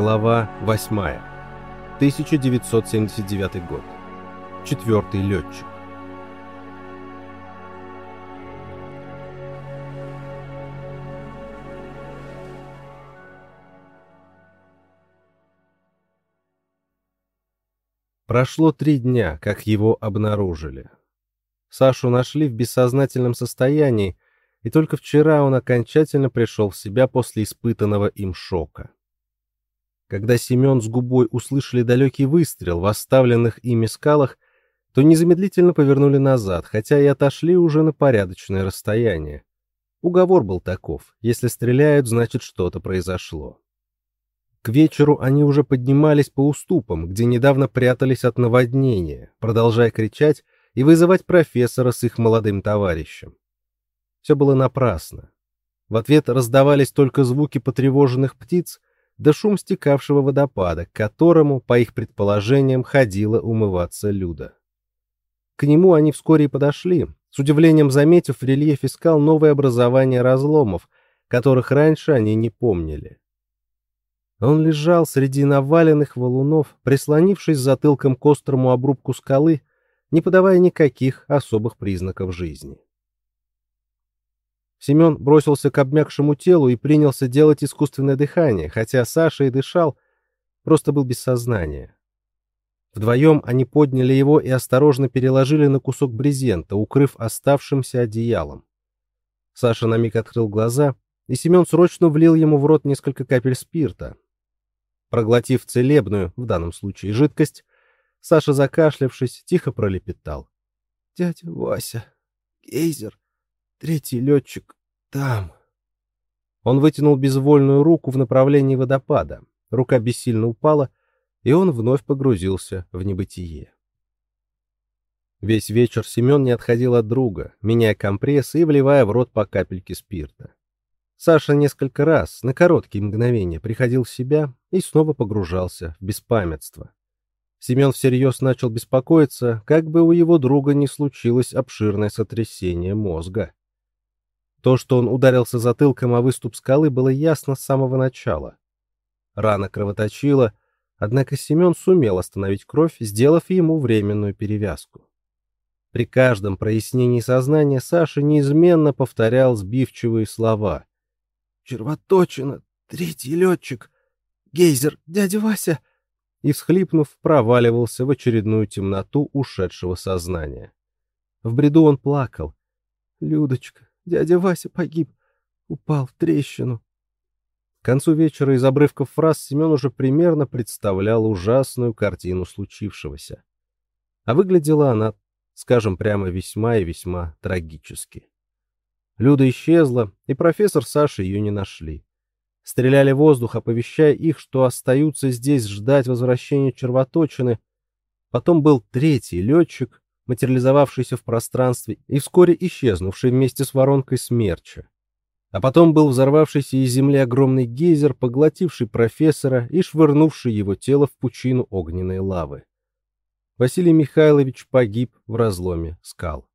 Глава 8. 1979 год. Четвертый летчик. Прошло три дня, как его обнаружили. Сашу нашли в бессознательном состоянии, и только вчера он окончательно пришел в себя после испытанного им шока. Когда Семен с губой услышали далекий выстрел в оставленных ими скалах, то незамедлительно повернули назад, хотя и отошли уже на порядочное расстояние. Уговор был таков: если стреляют, значит что-то произошло. К вечеру они уже поднимались по уступам, где недавно прятались от наводнения, продолжая кричать и вызывать профессора с их молодым товарищем. Все было напрасно. В ответ раздавались только звуки потревоженных птиц да шум стекавшего водопада, к которому, по их предположениям, ходила умываться Люда. К нему они вскоре и подошли, с удивлением заметив в рельефе скал новое образование разломов, которых раньше они не помнили. Он лежал среди наваленных валунов, прислонившись затылком к острому обрубку скалы, не подавая никаких особых признаков жизни. Семен бросился к обмякшему телу и принялся делать искусственное дыхание, хотя Саша и дышал, просто был без сознания. Вдвоем они подняли его и осторожно переложили на кусок брезента, укрыв оставшимся одеялом. Саша на миг открыл глаза, и Семен срочно влил ему в рот несколько капель спирта. Проглотив целебную, в данном случае, жидкость, Саша, закашлявшись, тихо пролепетал. — Дядя Вася, гейзер, Третий летчик там. Он вытянул безвольную руку в направлении водопада. Рука бессильно упала, и он вновь погрузился в небытие. Весь вечер Семен не отходил от друга, меняя компресс и вливая в рот по капельке спирта. Саша несколько раз, на короткие мгновения, приходил в себя и снова погружался в беспамятство. Семен всерьез начал беспокоиться, как бы у его друга не случилось обширное сотрясение мозга. То, что он ударился затылком о выступ скалы, было ясно с самого начала. Рана кровоточила, однако Семен сумел остановить кровь, сделав ему временную перевязку. При каждом прояснении сознания Саша неизменно повторял сбивчивые слова. «Червоточина, третий летчик, гейзер, дядя Вася!» и, всхлипнув, проваливался в очередную темноту ушедшего сознания. В бреду он плакал. «Людочка, Дядя Вася погиб, упал в трещину. К концу вечера из обрывков фраз Семен уже примерно представлял ужасную картину случившегося. А выглядела она, скажем прямо, весьма и весьма трагически. Люда исчезла, и профессор Саша ее не нашли. Стреляли в воздух, оповещая их, что остаются здесь ждать возвращения червоточины. Потом был третий летчик, материализовавшийся в пространстве и вскоре исчезнувший вместе с воронкой смерча. А потом был взорвавшийся из земли огромный гейзер, поглотивший профессора и швырнувший его тело в пучину огненной лавы. Василий Михайлович погиб в разломе скал.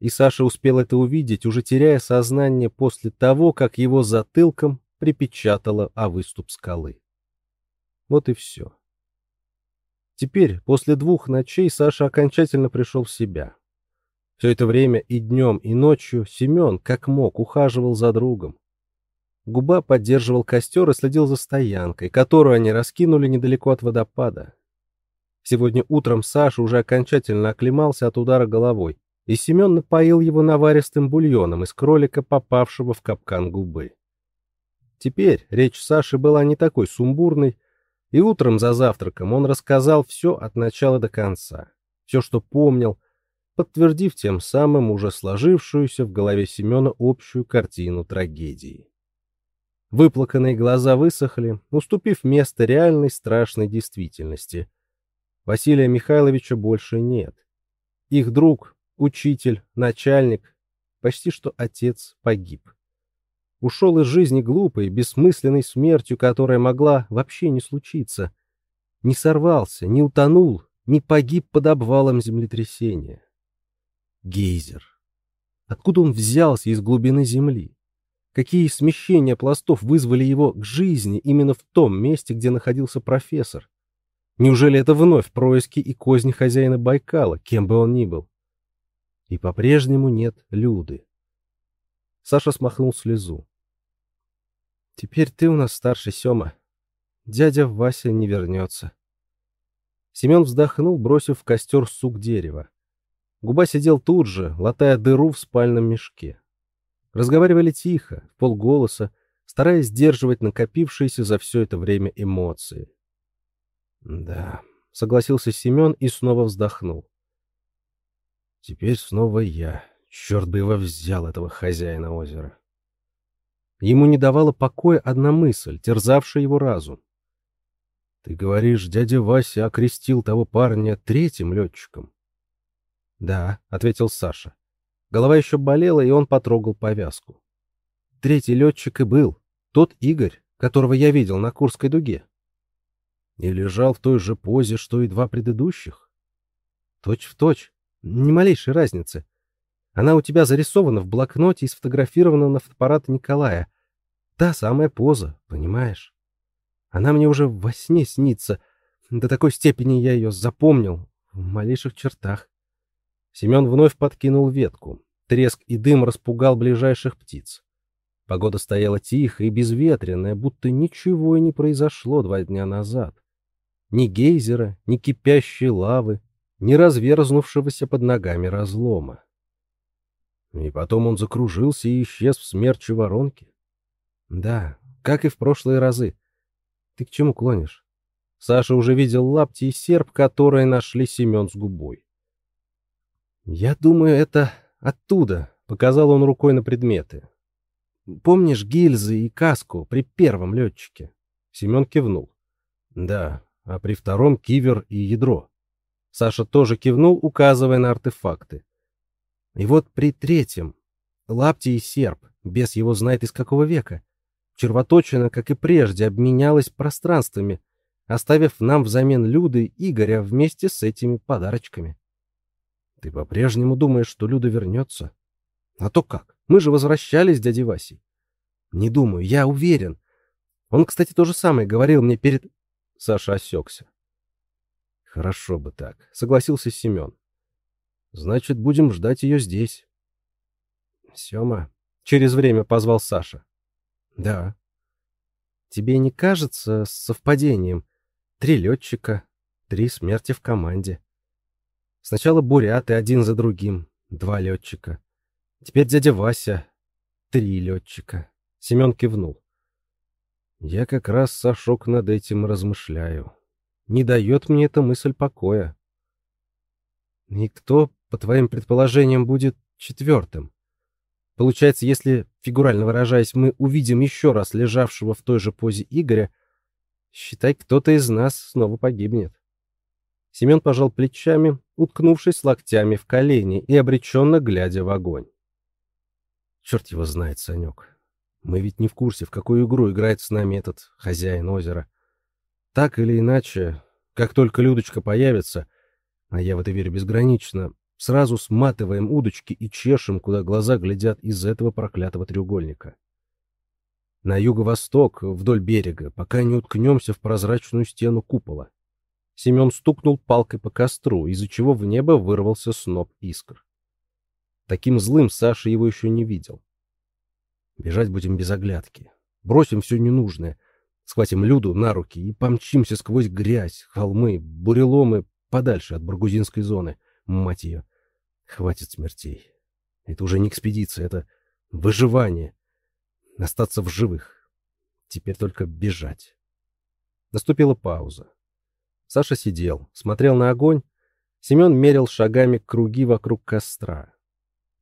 И Саша успел это увидеть, уже теряя сознание после того, как его затылком припечатало о выступ скалы. Вот и все. Теперь, после двух ночей, Саша окончательно пришел в себя. Все это время и днем, и ночью Семен, как мог, ухаживал за другом. Губа поддерживал костер и следил за стоянкой, которую они раскинули недалеко от водопада. Сегодня утром Саша уже окончательно оклемался от удара головой, и Семен напоил его наваристым бульоном из кролика, попавшего в капкан губы. Теперь речь Саши была не такой сумбурной, и утром за завтраком он рассказал все от начала до конца, все, что помнил, подтвердив тем самым уже сложившуюся в голове Семена общую картину трагедии. Выплаканные глаза высохли, уступив место реальной страшной действительности. Василия Михайловича больше нет. Их друг, учитель, начальник, почти что отец погиб ушел из жизни глупой, бессмысленной смертью, которая могла вообще не случиться. Не сорвался, не утонул, не погиб под обвалом землетрясения. Гейзер. Откуда он взялся из глубины земли? какие смещения пластов вызвали его к жизни именно в том месте, где находился профессор. Неужели это вновь происки и козни хозяина Байкала, кем бы он ни был? И по-прежнему нет Люды. Саша смахнул слезу. «Теперь ты у нас старший, Сема. Дядя Вася не вернется». Семен вздохнул, бросив в костер сук дерева. Губа сидел тут же, латая дыру в спальном мешке. Разговаривали тихо, полголоса, стараясь сдерживать накопившиеся за все это время эмоции. «Да», — согласился Семен и снова вздохнул. «Теперь снова я. Черт бы его взял, этого хозяина озера». Ему не давала покоя одна мысль, терзавшая его разум. Ты говоришь, дядя Вася окрестил того парня третьим летчиком? Да, ответил Саша. Голова еще болела, и он потрогал повязку. Третий летчик и был. Тот Игорь, которого я видел на Курской дуге. И лежал в той же позе, что и два предыдущих. Точь в точь. Ни малейшей разницы. Она у тебя зарисована в блокноте и сфотографирована на фотоаппарат Николая. Та самая поза, понимаешь? Она мне уже во сне снится. До такой степени я ее запомнил. В малейших чертах. Семен вновь подкинул ветку. Треск и дым распугал ближайших птиц. Погода стояла тихая и безветренная, будто ничего и не произошло два дня назад. Ни гейзера, ни кипящей лавы, ни разверзнувшегося под ногами разлома. И потом он закружился и исчез в смерче воронки. Да, как и в прошлые разы. Ты к чему клонишь? Саша уже видел лапти и серп, которые нашли Семен с губой. Я думаю, это оттуда, показал он рукой на предметы. Помнишь гильзы и каску при первом летчике? Семен кивнул. Да, а при втором кивер и ядро. Саша тоже кивнул, указывая на артефакты. И вот при третьем лапти и серп, без его знает из какого века. Червоточина, как и прежде, обменялась пространствами, оставив нам взамен Люды Игоря вместе с этими подарочками. Ты по-прежнему думаешь, что Люда вернется? А то как? Мы же возвращались с дядей Васей. Не думаю, я уверен. Он, кстати, то же самое говорил мне перед... Саша осекся. Хорошо бы так, согласился Семен. Значит, будем ждать ее здесь. Сема, через время позвал Саша. Да. Тебе не кажется совпадением? Три летчика, три смерти в команде. Сначала буряты один за другим, два летчика. Теперь дядя Вася, три летчика. Семен кивнул. Я как раз, Сашок, над этим размышляю. Не дает мне эта мысль покоя. И кто, по твоим предположениям, будет четвертым? Получается, если, фигурально выражаясь, мы увидим еще раз лежавшего в той же позе Игоря, считай, кто-то из нас снова погибнет. Семен пожал плечами, уткнувшись локтями в колени и обреченно глядя в огонь. Черт его знает, Санек. Мы ведь не в курсе, в какую игру играет с нами этот хозяин озера. Так или иначе, как только Людочка появится, а я в это верю безгранично, Сразу сматываем удочки и чешем, куда глаза глядят из этого проклятого треугольника. На юго-восток, вдоль берега, пока не уткнемся в прозрачную стену купола. Семен стукнул палкой по костру, из-за чего в небо вырвался сноп искр. Таким злым Саша его еще не видел. Бежать будем без оглядки. Бросим все ненужное, схватим Люду на руки и помчимся сквозь грязь, холмы, буреломы подальше от Баргузинской зоны, мать ее. Хватит смертей. Это уже не экспедиция, это выживание. Остаться в живых. Теперь только бежать. Наступила пауза. Саша сидел, смотрел на огонь. Семен мерил шагами круги вокруг костра.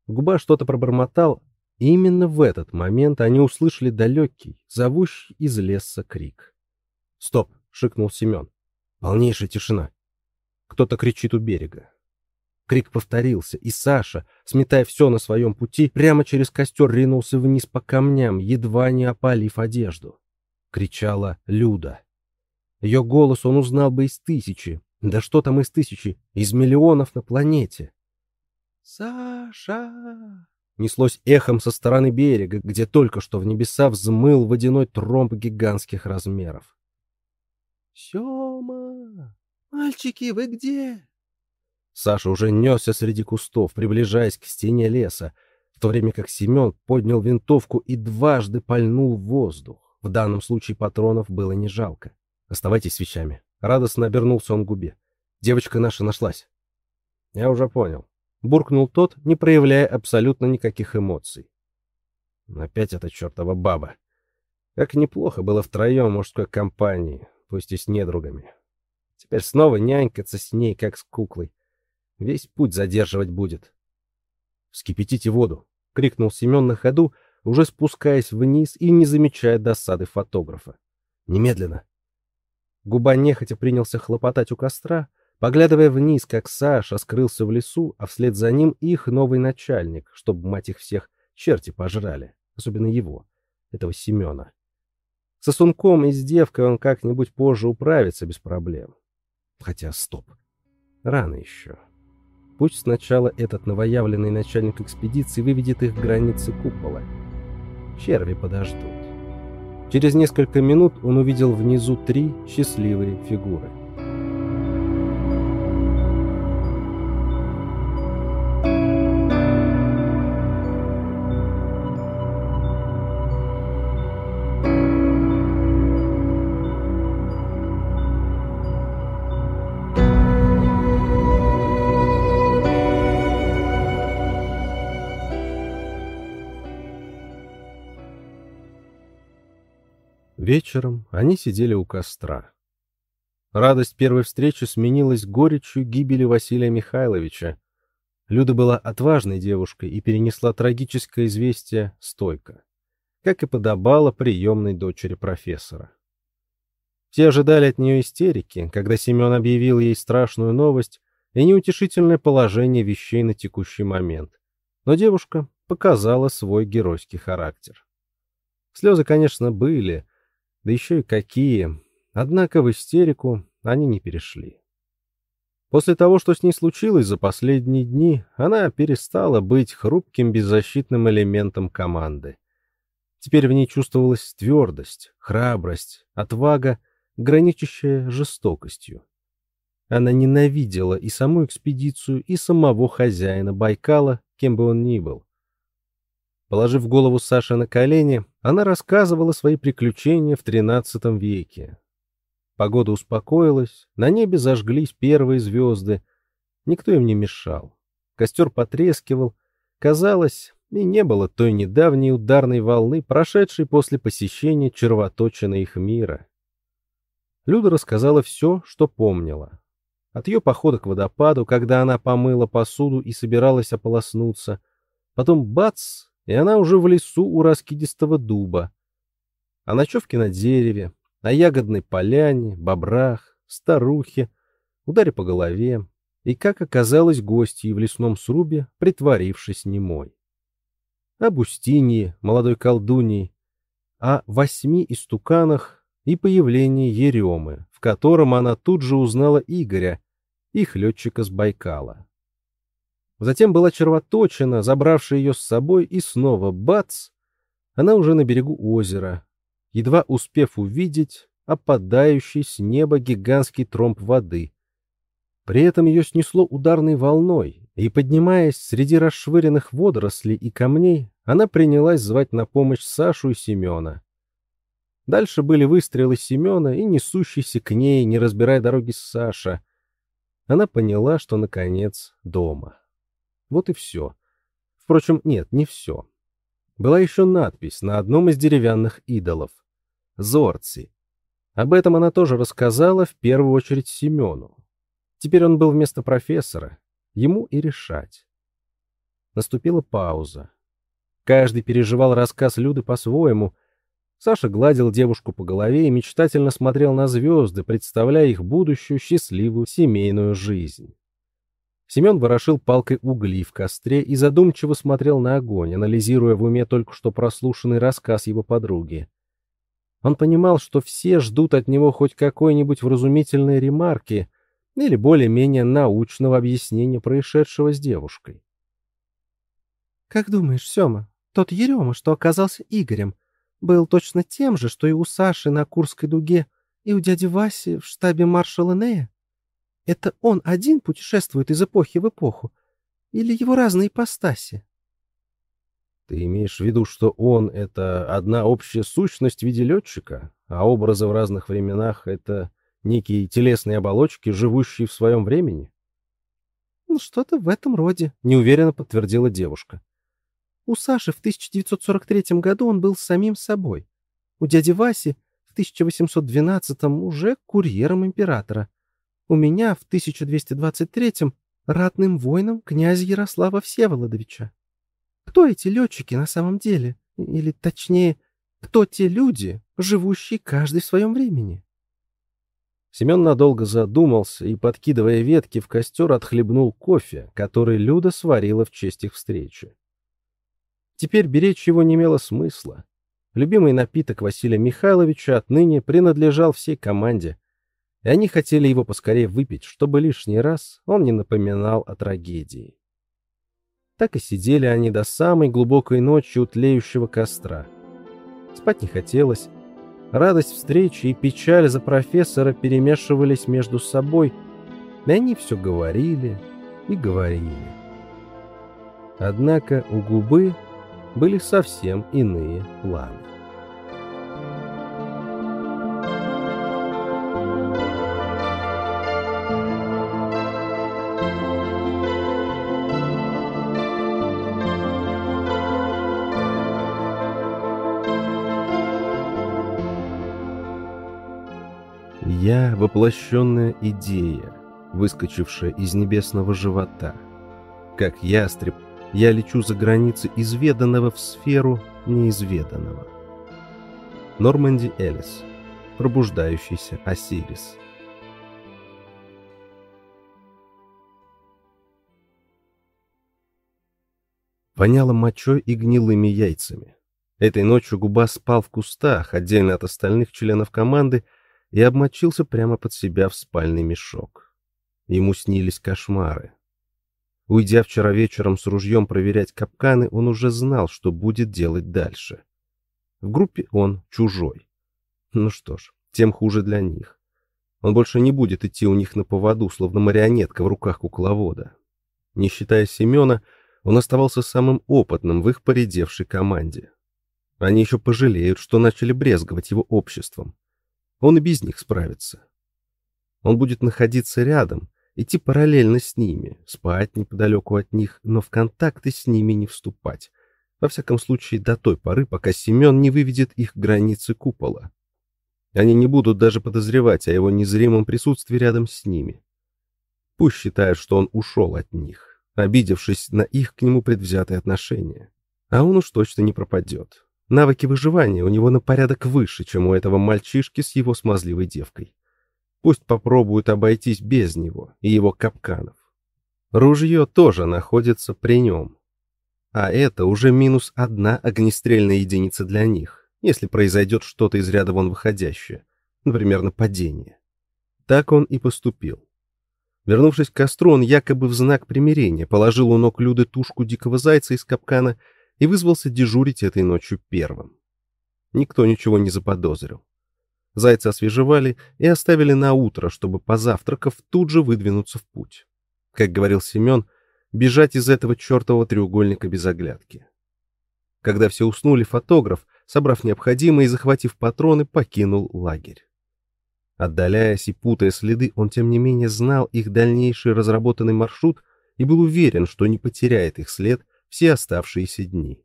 Губа что-то пробормотал, и именно в этот момент они услышали далекий, зовущий из леса крик. «Стоп!» — шикнул Семен. «Полнейшая тишина. Кто-то кричит у берега. Крик повторился, и Саша, сметая все на своем пути, прямо через костер ринулся вниз по камням, едва не опалив одежду. Кричала Люда. Ее голос он узнал бы из тысячи. Да что там из тысячи? Из миллионов на планете. «Саша! неслось эхом со стороны берега, где только что в небеса взмыл водяной тромб гигантских размеров. «Сема! Мальчики, вы где?» Саша уже несся среди кустов, приближаясь к стене леса, в то время как Семен поднял винтовку и дважды пальнул воздух. В данном случае патронов было не жалко. «Оставайтесь с вещами». Радостно обернулся он губе. «Девочка наша нашлась». «Я уже понял», — буркнул тот, не проявляя абсолютно никаких эмоций. Опять эта чертова баба. Как неплохо было втроем мужской компании, пусть и с недругами. Теперь снова нянькаться с ней, как с куклой. Весь путь задерживать будет. «Вскипятите воду!» — крикнул Семен на ходу, уже спускаясь вниз и не замечая досады фотографа. «Немедленно!» Губа нехотя принялся хлопотать у костра, поглядывая вниз, как Саша скрылся в лесу, а вслед за ним их новый начальник, чтобы, мать их всех, черти пожрали, особенно его, этого Семена. Со Сунком и с девкой он как-нибудь позже управится без проблем. Хотя, стоп, рано еще. Пусть сначала этот новоявленный начальник экспедиции выведет их границы купола. Черви подождут. Через несколько минут он увидел внизу три счастливые фигуры. Вечером они сидели у костра. Радость первой встречи сменилась горечью гибели Василия Михайловича. Люда была отважной девушкой и перенесла трагическое известие стойко, как и подобало приемной дочери профессора. Все ожидали от нее истерики, когда Семен объявил ей страшную новость и неутешительное положение вещей на текущий момент. Но девушка показала свой геройский характер. Слезы, конечно, были, да еще и какие. Однако в истерику они не перешли. После того, что с ней случилось за последние дни, она перестала быть хрупким беззащитным элементом команды. Теперь в ней чувствовалась твердость, храбрость, отвага, граничащая жестокостью. Она ненавидела и саму экспедицию, и самого хозяина Байкала, кем бы он ни был. Положив голову Саши на колени, она рассказывала свои приключения в XIII веке. Погода успокоилась, на небе зажглись первые звезды. Никто им не мешал. Костер потрескивал. Казалось, и не было той недавней ударной волны, прошедшей после посещения червоточины их мира. Люда рассказала все, что помнила. От ее похода к водопаду, когда она помыла посуду и собиралась ополоснуться. Потом бац, и она уже в лесу у раскидистого дуба. О ночевке на дереве, о ягодной поляне, бобрах, старухе, ударе по голове, и как оказалось гостьей в лесном срубе, притворившись немой. Об Устинье, молодой колдуньи, о восьми истуканах и появлении Еремы, в котором она тут же узнала Игоря, их летчика с Байкала. Затем была червоточина, забравшая ее с собой, и снова бац! Она уже на берегу озера, едва успев увидеть опадающий с неба гигантский тромб воды. При этом ее снесло ударной волной, и, поднимаясь среди расшвыренных водорослей и камней, она принялась звать на помощь Сашу и Семена. Дальше были выстрелы Семена и несущийся к ней, не разбирая дороги, Саша. Она поняла, что, наконец, дома. Вот и все. Впрочем, нет, не все. Была еще надпись на одном из деревянных идолов. Зорци. Об этом она тоже рассказала в первую очередь Семену. Теперь он был вместо профессора. Ему и решать. Наступила пауза. Каждый переживал рассказ Люды по-своему. Саша гладил девушку по голове и мечтательно смотрел на звезды, представляя их будущую счастливую семейную жизнь. Семен ворошил палкой угли в костре и задумчиво смотрел на огонь, анализируя в уме только что прослушанный рассказ его подруги. Он понимал, что все ждут от него хоть какой-нибудь вразумительной ремарки или более-менее научного объяснения происшедшего с девушкой. Как думаешь, Сёма, тот Ерема, что оказался Игорем, был точно тем же, что и у Саши на Курской дуге, и у дяди Васи в штабе маршала Нея? Это он один путешествует из эпохи в эпоху? Или его разные ипостаси? Ты имеешь в виду, что он — это одна общая сущность в виде летчика, а образы в разных временах — это некие телесные оболочки, живущие в своем времени? Ну, что-то в этом роде, — неуверенно подтвердила девушка. У Саши в 1943 году он был самим собой. У дяди Васи в 1812 уже курьером императора. У меня в 1223 ратным воином князя Ярослава Всеволодовича. Кто эти летчики на самом деле? Или, точнее, кто те люди, живущие каждый в своем времени? Семен надолго задумался и, подкидывая ветки в костер, отхлебнул кофе, который Люда сварила в честь их встречи. Теперь беречь его не имело смысла. Любимый напиток Василия Михайловича отныне принадлежал всей команде, и они хотели его поскорее выпить, чтобы лишний раз он не напоминал о трагедии. Так и сидели они до самой глубокой ночи у тлеющего костра. Спать не хотелось. Радость встречи и печаль за профессора перемешивались между собой, и они все говорили и говорили. Однако у губы были совсем иные планы. Я — воплощенная идея, выскочившая из небесного живота. Как ястреб, я лечу за границы изведанного в сферу неизведанного. Норманди Элис. Пробуждающийся Осирис. Воняло мочой и гнилыми яйцами. Этой ночью Губа спал в кустах, отдельно от остальных членов команды, и обмочился прямо под себя в спальный мешок. Ему снились кошмары. Уйдя вчера вечером с ружьем проверять капканы, он уже знал, что будет делать дальше. В группе он чужой. Ну что ж, тем хуже для них. Он больше не будет идти у них на поводу, словно марионетка в руках кукловода. Не считая Семена, он оставался самым опытным в их поредевшей команде. Они еще пожалеют, что начали брезговать его обществом. Он и без них справится. Он будет находиться рядом, идти параллельно с ними, спать неподалеку от них, но в контакты с ними не вступать. Во всяком случае, до той поры, пока Семен не выведет их границы купола. Они не будут даже подозревать о его незримом присутствии рядом с ними. Пусть считают, что он ушел от них, обидевшись на их к нему предвзятые отношения. А он уж точно не пропадет. Навыки выживания у него на порядок выше, чем у этого мальчишки с его смазливой девкой. Пусть попробуют обойтись без него и его капканов. Ружье тоже находится при нем. А это уже минус одна огнестрельная единица для них, если произойдет что-то из ряда вон выходящее, например, нападение. Так он и поступил. Вернувшись к костру, он якобы в знак примирения положил у ног Люды тушку дикого зайца из капкана и вызвался дежурить этой ночью первым. Никто ничего не заподозрил. Зайца освежевали и оставили на утро, чтобы, позавтракав, тут же выдвинуться в путь. Как говорил Семен, бежать из этого чертового треугольника без оглядки. Когда все уснули, фотограф, собрав необходимое и захватив патроны, покинул лагерь. Отдаляясь и путая следы, он тем не менее знал их дальнейший разработанный маршрут и был уверен, что не потеряет их след все оставшиеся дни.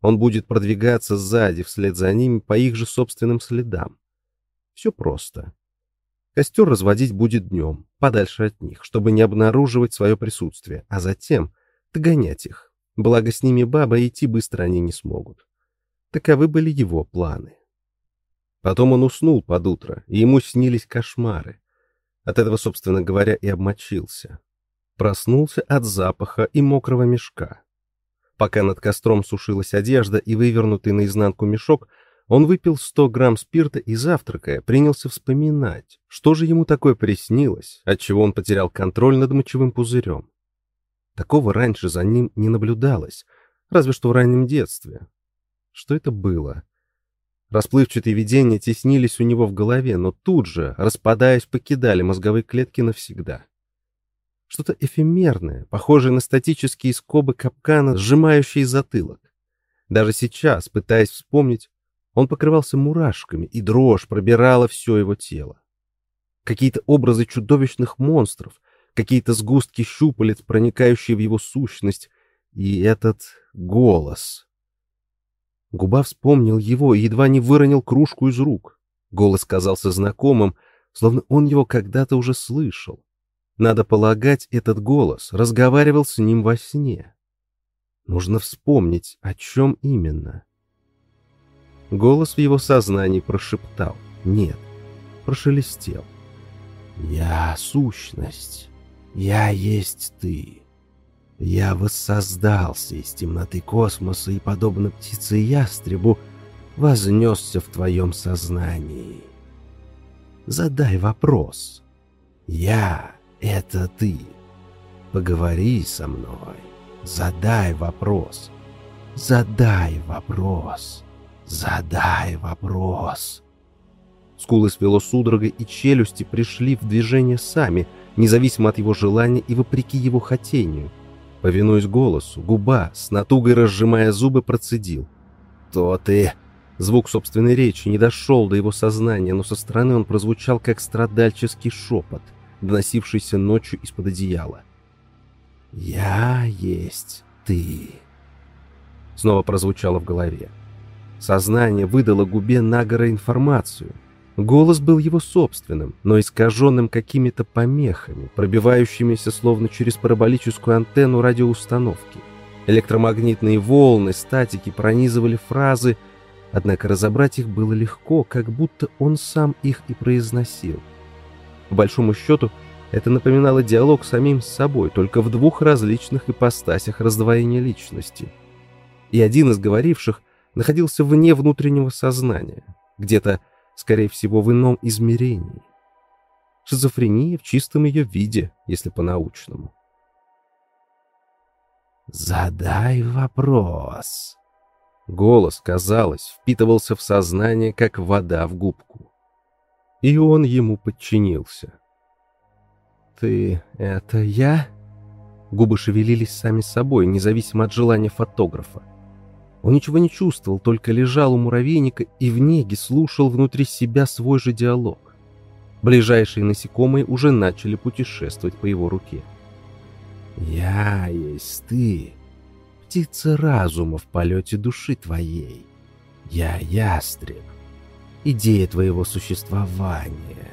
Он будет продвигаться сзади вслед за ними по их же собственным следам. Все просто. Костер разводить будет днем, подальше от них, чтобы не обнаруживать свое присутствие, а затем догонять их. Благо с ними баба идти быстро они не смогут. Таковы были его планы. Потом он уснул под утро, и ему снились кошмары. От этого, собственно говоря, и обмочился. Проснулся от запаха и мокрого мешка. Пока над костром сушилась одежда и вывернутый наизнанку мешок, он выпил 100 грамм спирта и, завтракая, принялся вспоминать, что же ему такое приснилось, отчего он потерял контроль над мочевым пузырем. Такого раньше за ним не наблюдалось, Разве что в раннем детстве. Что это было? Расплывчатые видения теснились у него в голове, но тут же, распадаясь, покидали мозговые клетки навсегда. Что-то эфемерное, похожее на статические скобы капкана, сжимающие затылок. Даже сейчас, пытаясь вспомнить, он покрывался мурашками, и дрожь пробирала все его тело. Какие-то образы чудовищных монстров, какие-то сгустки щупалец, проникающие в его сущность, и этот голос. Губа вспомнил его и едва не выронил кружку из рук. Голос казался знакомым, словно он его когда-то уже слышал. Надо полагать, этот голос разговаривал с ним во сне. Нужно вспомнить, о чем именно. Голос в его сознании прошептал. Нет, прошелестел. «Я — сущность. Я есть ты. Я воссоздался из темноты космоса и, подобно птице-ястребу, вознесся в твоем сознании. Задай вопрос. Я — это ты. Поговори со мной. Задай вопрос. Задай вопрос. Задай вопрос. Скулы свело судорогой, и челюсти пришли в движение сами, независимо от его желания и вопреки его хотению — Повинуясь голосу, губа, с натугой разжимая зубы, процедил. «То ты...» Звук собственной речи не дошел до его сознания, но со стороны он прозвучал как страдальческий шепот, доносившийся ночью из-под одеяла. «Я есть ты...» Снова прозвучало в голове. Сознание выдало губе Нагора информацию, Голос был его собственным, но искаженным какими-то помехами, пробивающимися словно через параболическую антенну радиоустановки. Электромагнитные волны, статики пронизывали фразы, однако разобрать их было легко, как будто он сам их и произносил. По большому счету, это напоминало диалог с самим собой, только в двух различных ипостасях раздвоения личности. И один из говоривших находился вне внутреннего сознания, где-то скорее всего, в ином измерении. Шизофрения в чистом ее виде, если по-научному. «Задай вопрос». Голос, казалось, впитывался в сознание, как вода в губку. И он ему подчинился. «Ты — это я?» Губы шевелились сами собой, независимо от желания фотографа. Он ничего не чувствовал, только лежал у муравейника и в неге слушал внутри себя свой же диалог. Ближайшие насекомые уже начали путешествовать по его руке. «Я есть ты, птица разума в полете души твоей. Я ястреб, идея твоего существования.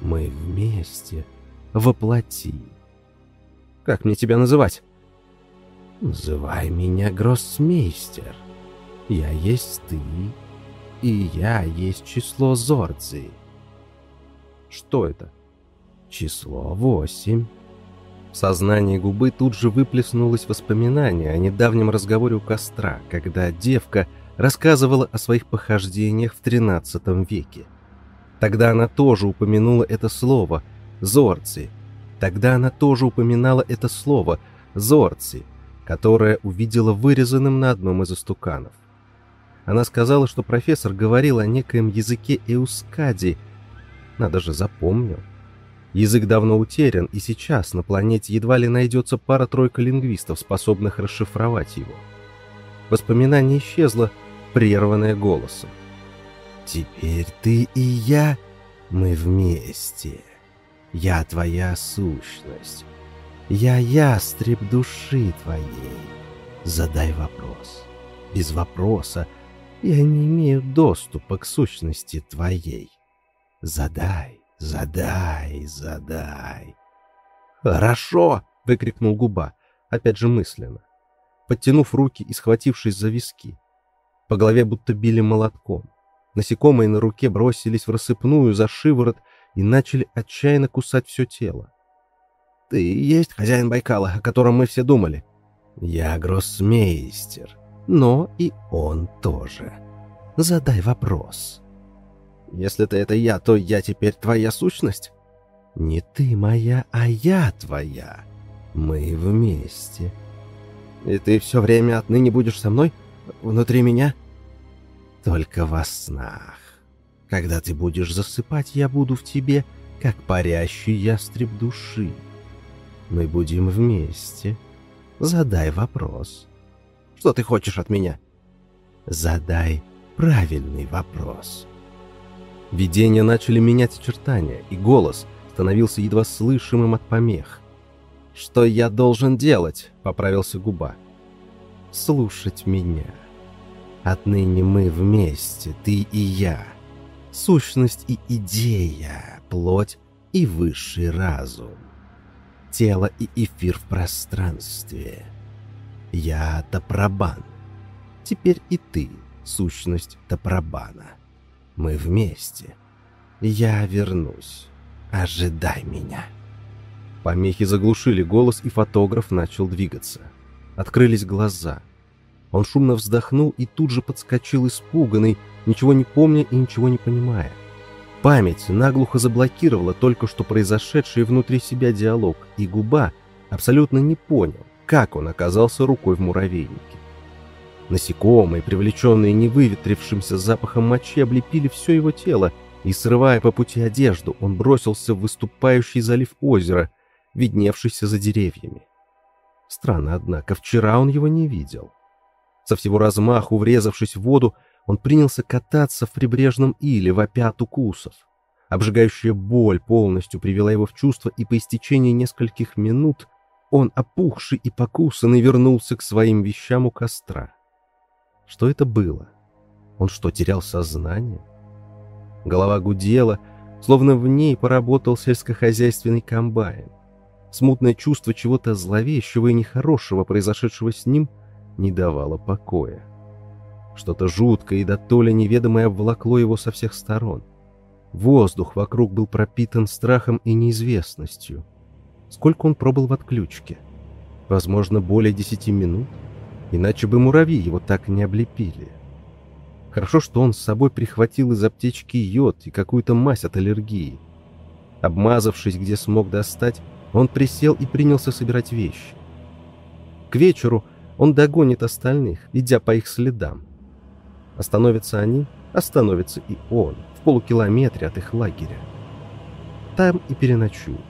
Мы вместе воплоти. Как мне тебя называть?» «Называй меня Гроссмейстер. Я есть ты, и я есть число Зордзи». «Что это?» «Число восемь». В сознании губы тут же выплеснулось воспоминание о недавнем разговоре у костра, когда девка рассказывала о своих похождениях в XIII веке. Тогда она тоже упомянула это слово «зорци». Тогда она тоже упоминала это слово «зорци», которое увидела вырезанным на одном из истуканов. Она сказала, что профессор говорил о некоем языке эускади. Надо же, запомнил. Язык давно утерян, и сейчас на планете едва ли найдется пара-тройка лингвистов, способных расшифровать его. Воспоминание исчезло, прерванное голосом. «Теперь ты и я, мы вместе. Я твоя сущность. Я ястреб души твоей. Задай вопрос. Без вопроса я не имею доступа к сущности твоей. Задай, задай, задай. Хорошо, выкрикнул губа, опять же мысленно, подтянув руки и схватившись за виски. По голове будто били молотком. Насекомые на руке бросились в рассыпную за шиворот и начали отчаянно кусать все тело. Ты и есть хозяин Байкала, о котором мы все думали. Я гроссмейстер, но и он тоже. Задай вопрос. Если ты это я, то я теперь твоя сущность? Не ты моя, а я твоя. Мы вместе. И ты все время отныне будешь со мной? Внутри меня?» «Только во снах. Когда ты будешь засыпать, я буду в тебе, как парящий ястреб души. Мы будем вместе. Задай вопрос. Что ты хочешь от меня?» «Задай правильный вопрос». Видения начали менять очертания, и голос становился едва слышимым от помех. «Что я должен делать?» — поправился губа. «Слушать меня. Отныне мы вместе, ты и я. Сущность и идея, плоть и высший разум. Тело и эфир в пространстве. Я Тапрабан. Теперь и ты, сущность Тапрабана. Мы вместе. Я вернусь. Ожидай меня». Помехи заглушили голос, и фотограф начал двигаться. Открылись глаза. Он шумно вздохнул и тут же подскочил испуганный, ничего не помня и ничего не понимая. Память наглухо заблокировала только что произошедший внутри себя диалог, и губа абсолютно не понял, как он оказался рукой в муравейнике. Насекомые, привлеченные невыветрившимся запахом мочи, облепили все его тело, и, срывая по пути одежду, он бросился в выступающий залив озера, видневшийся за деревьями. Странно, однако, вчера он его не видел. Со всего размаху, врезавшись в воду, он принялся кататься в прибрежном иле, вопя от укусов. Обжигающая боль полностью привела его в чувство, и по истечении нескольких минут он, опухший и покусанный, вернулся к своим вещам у костра. Что это было? Он что, терял сознание? Голова гудела, словно в ней поработал сельскохозяйственный комбайн. Смутное чувство чего-то зловещего и нехорошего, произошедшего с ним, не давало покоя. Что-то жуткое и до толи неведомое обволокло его со всех сторон. Воздух вокруг был пропитан страхом и неизвестностью. Сколько он пробыл в отключке? Возможно, более десяти минут? Иначе бы муравьи его так не облепили. Хорошо, что он с собой прихватил из аптечки йод и какую-то мазь от аллергии. Обмазавшись, где смог достать, он присел и принялся собирать вещи. К вечеру он догонит остальных, идя по их следам. Остановятся они, остановится и он, в полукилометре от их лагеря. Там и переночуют.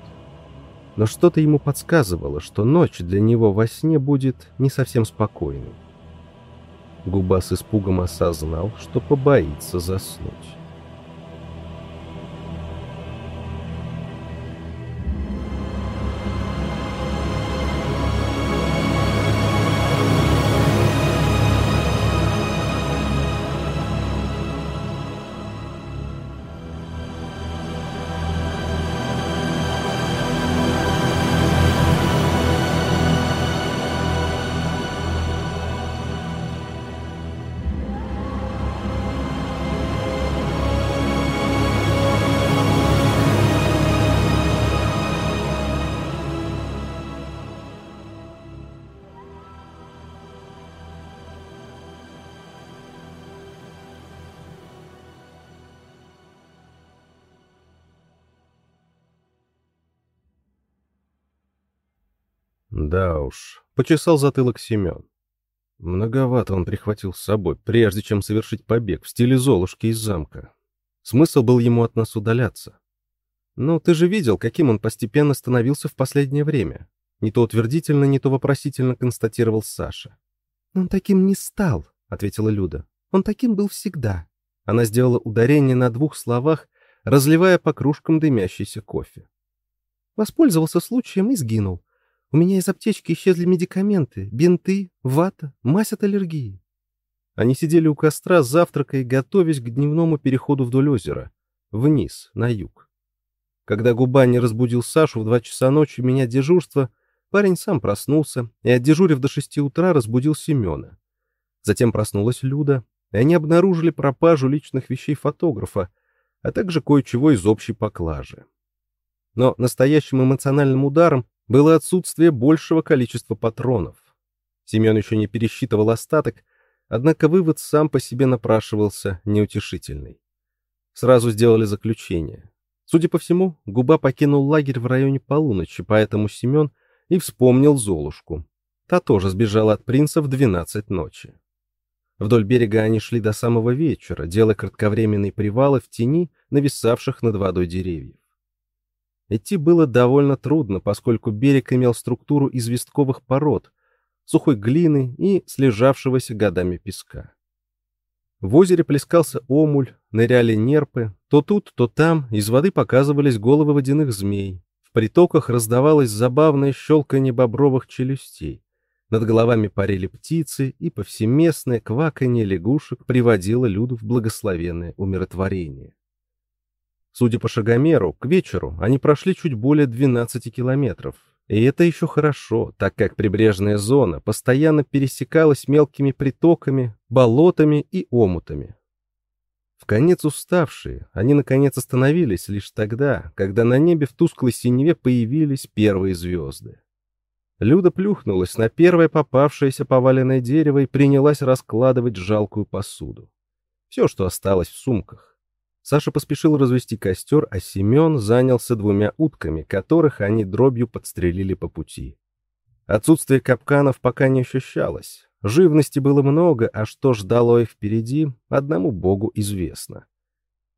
Но что-то ему подсказывало, что ночь для него во сне будет не совсем спокойной. Губа с испугом осознал, что побоится заснуть. Почесал затылок Семен. Многовато он прихватил с собой, прежде чем совершить побег в стиле Золушки из замка. Смысл был ему от нас удаляться. Ну, ты же видел, каким он постепенно становился в последнее время. Не то утвердительно, не то вопросительно констатировал Саша. «Он таким не стал», — ответила Люда. «Он таким был всегда». Она сделала ударение на двух словах, разливая по кружкам дымящийся кофе. Воспользовался случаем и сгинул. У меня из аптечки исчезли медикаменты, бинты, вата, мазь от аллергии. Они сидели у костра, завтракая, готовясь к дневному переходу вдоль озера, вниз, на юг. Когда Губа не разбудил Сашу в два часа ночи меня дежурство, парень сам проснулся и, отдежурив до шести утра, разбудил Семена. Затем проснулась Люда, и они обнаружили пропажу личных вещей фотографа, а также кое-чего из общей поклажи. Но настоящим эмоциональным ударом было отсутствие большего количества патронов. Семен еще не пересчитывал остаток, однако вывод сам по себе напрашивался неутешительный. Сразу сделали заключение. Судя по всему, Губа покинул лагерь в районе полуночи, поэтому Семен и вспомнил Золушку. Та тоже сбежала от принца в двенадцать ночи. Вдоль берега они шли до самого вечера, делая кратковременные привалы в тени нависавших над водой деревьев. Идти было довольно трудно, поскольку берег имел структуру известковых пород, сухой глины и слежавшегося годами песка. В озере плескался омуль, ныряли нерпы, то тут, то там из воды показывались головы водяных змей, в притоках раздавалось забавное щелканье бобровых челюстей. Над головами парили птицы, и повсеместное кваканье лягушек приводило Люду в благословенное умиротворение. Судя по шагомеру, к вечеру они прошли чуть более 12 километров. И это еще хорошо, так как прибрежная зона постоянно пересекалась мелкими притоками, болотами и омутами. В конец уставшие, они наконец остановились лишь тогда, когда на небе в тусклой синеве появились первые звезды. Люда плюхнулась на первое попавшееся поваленное дерево и принялась раскладывать жалкую посуду. Все, что осталось в сумках. Саша поспешил развести костер, а Семен занялся двумя утками, которых они дробью подстрелили по пути. Отсутствие капканов пока не ощущалось. Живности было много, а что ждало их впереди, одному богу известно.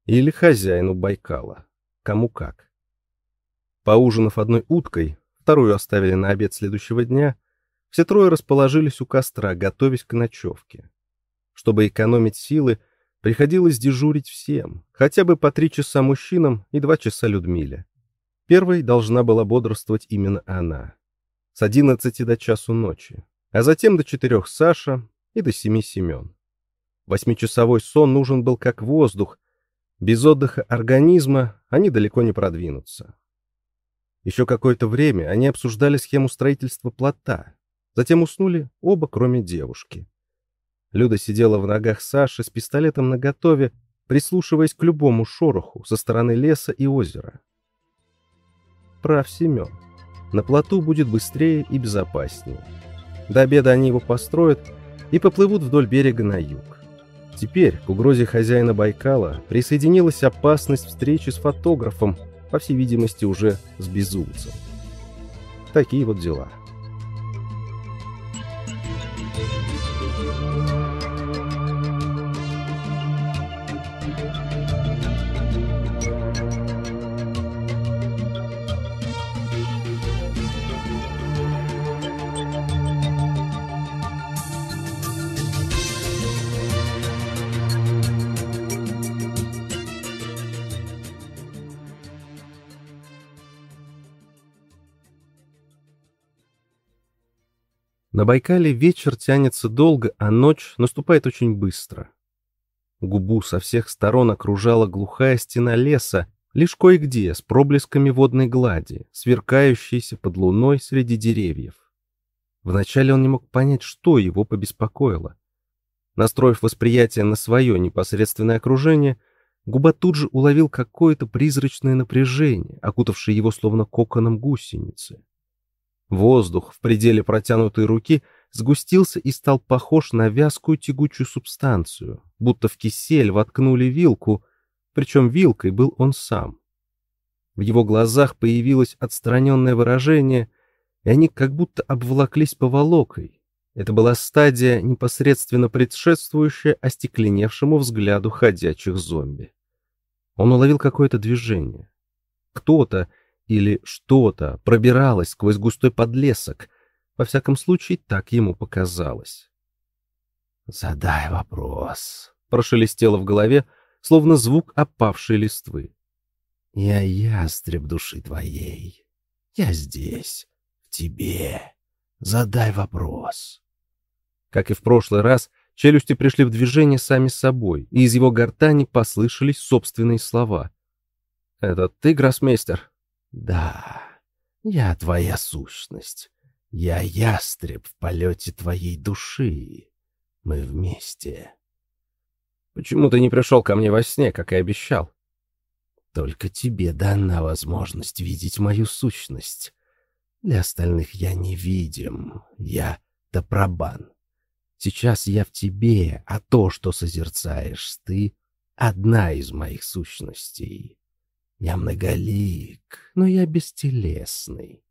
Или хозяину Байкала. Кому как. Поужинав одной уткой, вторую оставили на обед следующего дня, все трое расположились у костра, готовясь к ночевке. Чтобы экономить силы, приходилось дежурить всем, хотя бы по три часа мужчинам и два часа Людмиле. Первой должна была бодрствовать именно она. С одиннадцати до часу ночи, а затем до четырех Саша и до семи Семен. Восьмичасовой сон нужен был как воздух. Без отдыха организма они далеко не продвинутся. Еще какое-то время они обсуждали схему строительства плота. Затем уснули оба, кроме девушки. Люда сидела в ногах Саши с пистолетом наготове, прислушиваясь к любому шороху со стороны леса и озера. Прав Семен. На плоту будет быстрее и безопаснее. До обеда они его построят и поплывут вдоль берега на юг. Теперь к угрозе хозяина Байкала присоединилась опасность встречи с фотографом, по всей видимости, уже с безумцем. Такие вот дела. На Байкале вечер тянется долго, а ночь наступает очень быстро. Губу со всех сторон окружала глухая стена леса, лишь кое-где с проблесками водной глади, сверкающейся под луной среди деревьев. Вначале он не мог понять, что его побеспокоило. Настроив восприятие на свое непосредственное окружение, Губа тут же уловил какое-то призрачное напряжение, окутавшее его словно коконом гусеницы. Воздух в пределе протянутой руки сгустился и стал похож на вязкую тягучую субстанцию, будто в кисель воткнули вилку, причем вилкой был он сам. В его глазах появилось отстраненное выражение, и они как будто обволоклись поволокой. Это была стадия, непосредственно предшествующая остекленевшему взгляду ходячих зомби. Он уловил какое-то движение. Кто-то, или что-то пробиралось сквозь густой подлесок. Во всяком случае, так ему показалось. «Задай вопрос», — прошелестело в голове, словно звук опавшей листвы. «Я ястреб души твоей. Я здесь, в тебе. Задай вопрос». Как и в прошлый раз, челюсти пришли в движение сами собой, и из его гортани послышались собственные слова. «Это ты, гроссмейстер?» Да, я твоя сущность. Я ястреб в полете твоей души. Мы вместе. Почему ты не пришел ко мне во сне, как и обещал? Только тебе дана возможность видеть мою сущность. Для остальных я невидим. Я Топробан. Сейчас я в тебе, а то, что созерцаешь ты, одна из моих сущностей. Я многолик, но я бестелесный.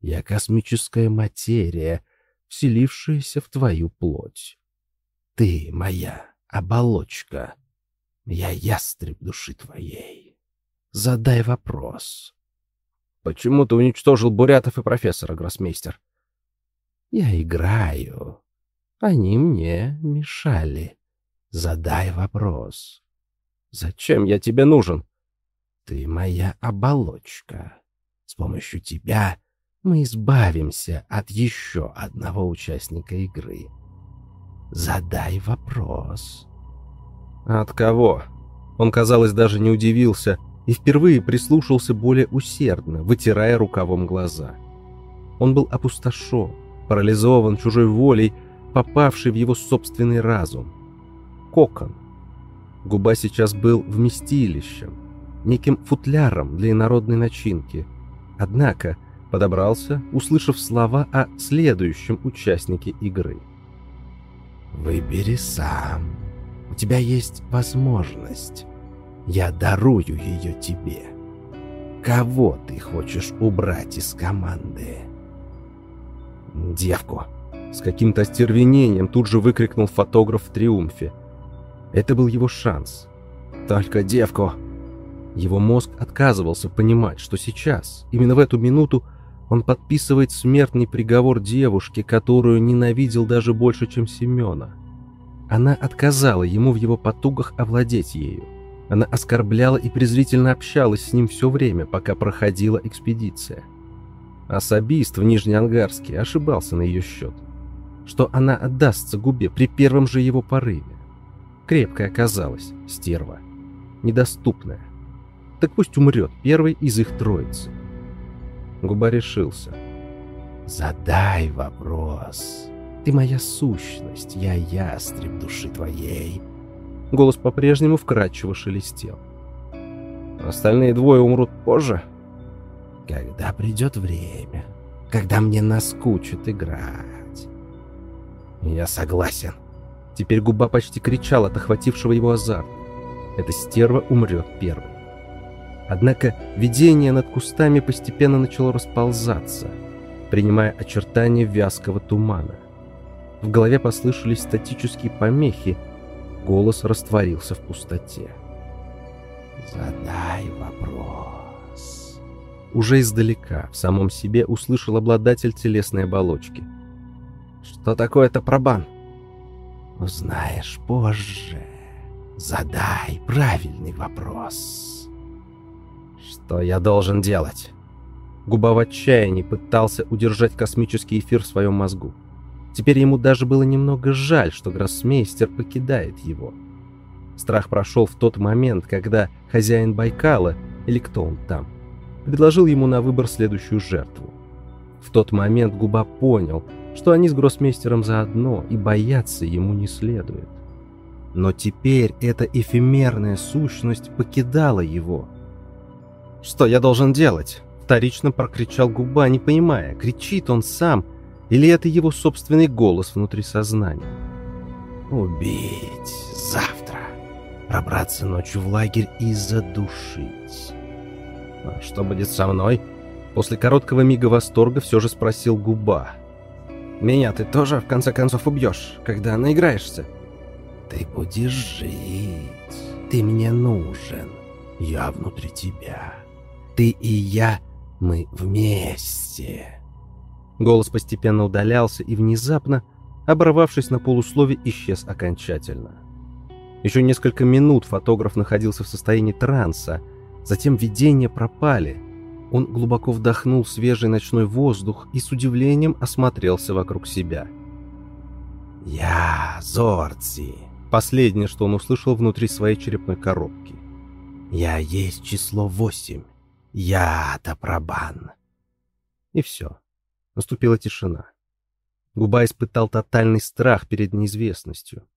Я космическая материя, вселившиеся в твою плоть. Ты моя оболочка. Я ястреб души твоей. Задай вопрос. Почему ты уничтожил Бурятов и профессора, гроссмейстер? Я играю. Они мне мешали. Задай вопрос. Зачем я тебе нужен? Ты моя оболочка. С помощью тебя мы избавимся от еще одного участника игры. Задай вопрос. От кого? Он, казалось, даже не удивился и впервые прислушался более усердно, вытирая рукавом глаза. Он был опустошен, парализован чужой волей, попавший в его собственный разум. Кокон. Губа сейчас был вместилищем, неким футляром для инородной начинки. Однако подобрался, услышав слова о следующем участнике игры. «Выбери сам. У тебя есть возможность. Я дарую ее тебе. Кого ты хочешь убрать из команды?» «Девку!» С каким-то остервенением тут же выкрикнул фотограф в триумфе. Это был его шанс. «Только девку!» Его мозг отказывался понимать, что сейчас, именно в эту минуту, он подписывает смертный приговор девушке, которую ненавидел даже больше, чем Семена. Она отказала ему в его потугах овладеть ею. Она оскорбляла и презрительно общалась с ним все время, пока проходила экспедиция. Особист в Нижнеангарске ошибался на ее счет. Что она отдастся губе при первом же его порыве. Крепкая оказалась, стерва. Недоступная. Так пусть умрет первый из их троицы. Губа решился. «Задай вопрос. Ты моя сущность, я ястреб души твоей». Голос по-прежнему вкрадчиво шелестел. «Остальные двое умрут позже?» «Когда придет время, когда мне наскучит играть». «Я согласен». Теперь губа почти кричал от охватившего его азарта. Эта стерва умрет первой. Однако видение над кустами постепенно начало расползаться, принимая очертания вязкого тумана. В голове послышались статические помехи, голос растворился в пустоте. «Задай вопрос». Уже издалека, в самом себе, услышал обладатель телесной оболочки. «Что такое это пробан?» «Узнаешь позже. Задай правильный вопрос». Что я должен делать? Губа в отчаянии пытался удержать космический эфир в своем мозгу. Теперь ему даже было немного жаль, что гроссмейстер покидает его. Страх прошел в тот момент, когда хозяин Байкала, или кто он там, предложил ему на выбор следующую жертву. В тот момент Губа понял, что они с гроссмейстером заодно и бояться ему не следует. Но теперь эта эфемерная сущность покидала его – «Что я должен делать?» Вторично прокричал губа, не понимая, кричит он сам или это его собственный голос внутри сознания. «Убить завтра, пробраться ночью в лагерь и задушить». А «Что будет со мной?» После короткого мига восторга все же спросил губа. «Меня ты тоже, в конце концов, убьешь, когда наиграешься?» «Ты будешь жить. Ты мне нужен. Я внутри тебя. Ты и я, мы вместе. Голос постепенно удалялся и внезапно, оборвавшись на полуслове, исчез окончательно. Еще несколько минут фотограф находился в состоянии транса, затем видения пропали. Он глубоко вдохнул свежий ночной воздух и с удивлением осмотрелся вокруг себя. «Я Зорци», — последнее, что он услышал внутри своей черепной коробки. «Я есть число восемь. Я Тапрабан. И все. Наступила тишина. Губа испытал тотальный страх перед неизвестностью.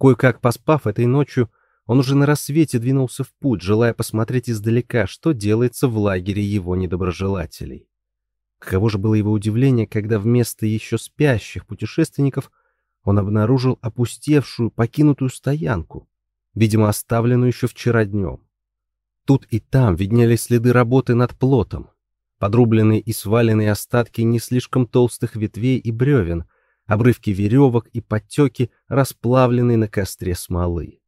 Кое-как поспав этой ночью, он уже на рассвете двинулся в путь, желая посмотреть издалека, что делается в лагере его недоброжелателей. Каково же было его удивление, когда вместо еще спящих путешественников он обнаружил опустевшую, покинутую стоянку, видимо, оставленную еще вчера днем. Тут и там виднелись следы работы над плотом, подрубленные и сваленные остатки не слишком толстых ветвей и бревен, обрывки веревок и подтеки, расплавленные на костре смолы.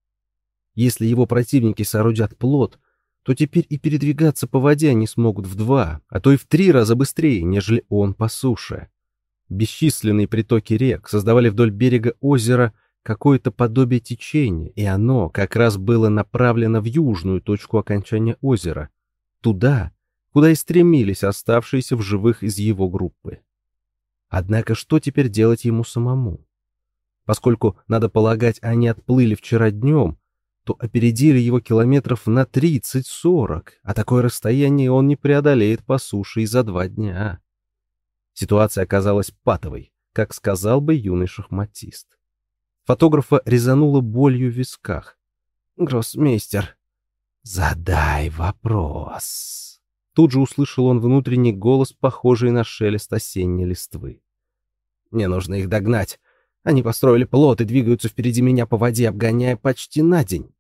Если его противники соорудят плот, то теперь и передвигаться по воде они смогут в два, а то и в три раза быстрее, нежели он по суше. Бесчисленные притоки рек создавали вдоль берега озера какое-то подобие течения, и оно как раз было направлено в южную точку окончания озера, туда, куда и стремились оставшиеся в живых из его группы. Однако что теперь делать ему самому? Поскольку, надо полагать, они отплыли вчера днем, то опередили его километров на 30-40, а такое расстояние он не преодолеет по суше и за два дня. Ситуация оказалась патовой, как сказал бы юный шахматист. Фотографа резануло болью в висках. «Гроссмейстер, задай вопрос». Тут же услышал он внутренний голос, похожий на шелест осенней листвы. «Мне нужно их догнать. Они построили плот и двигаются впереди меня по воде, обгоняя почти на день».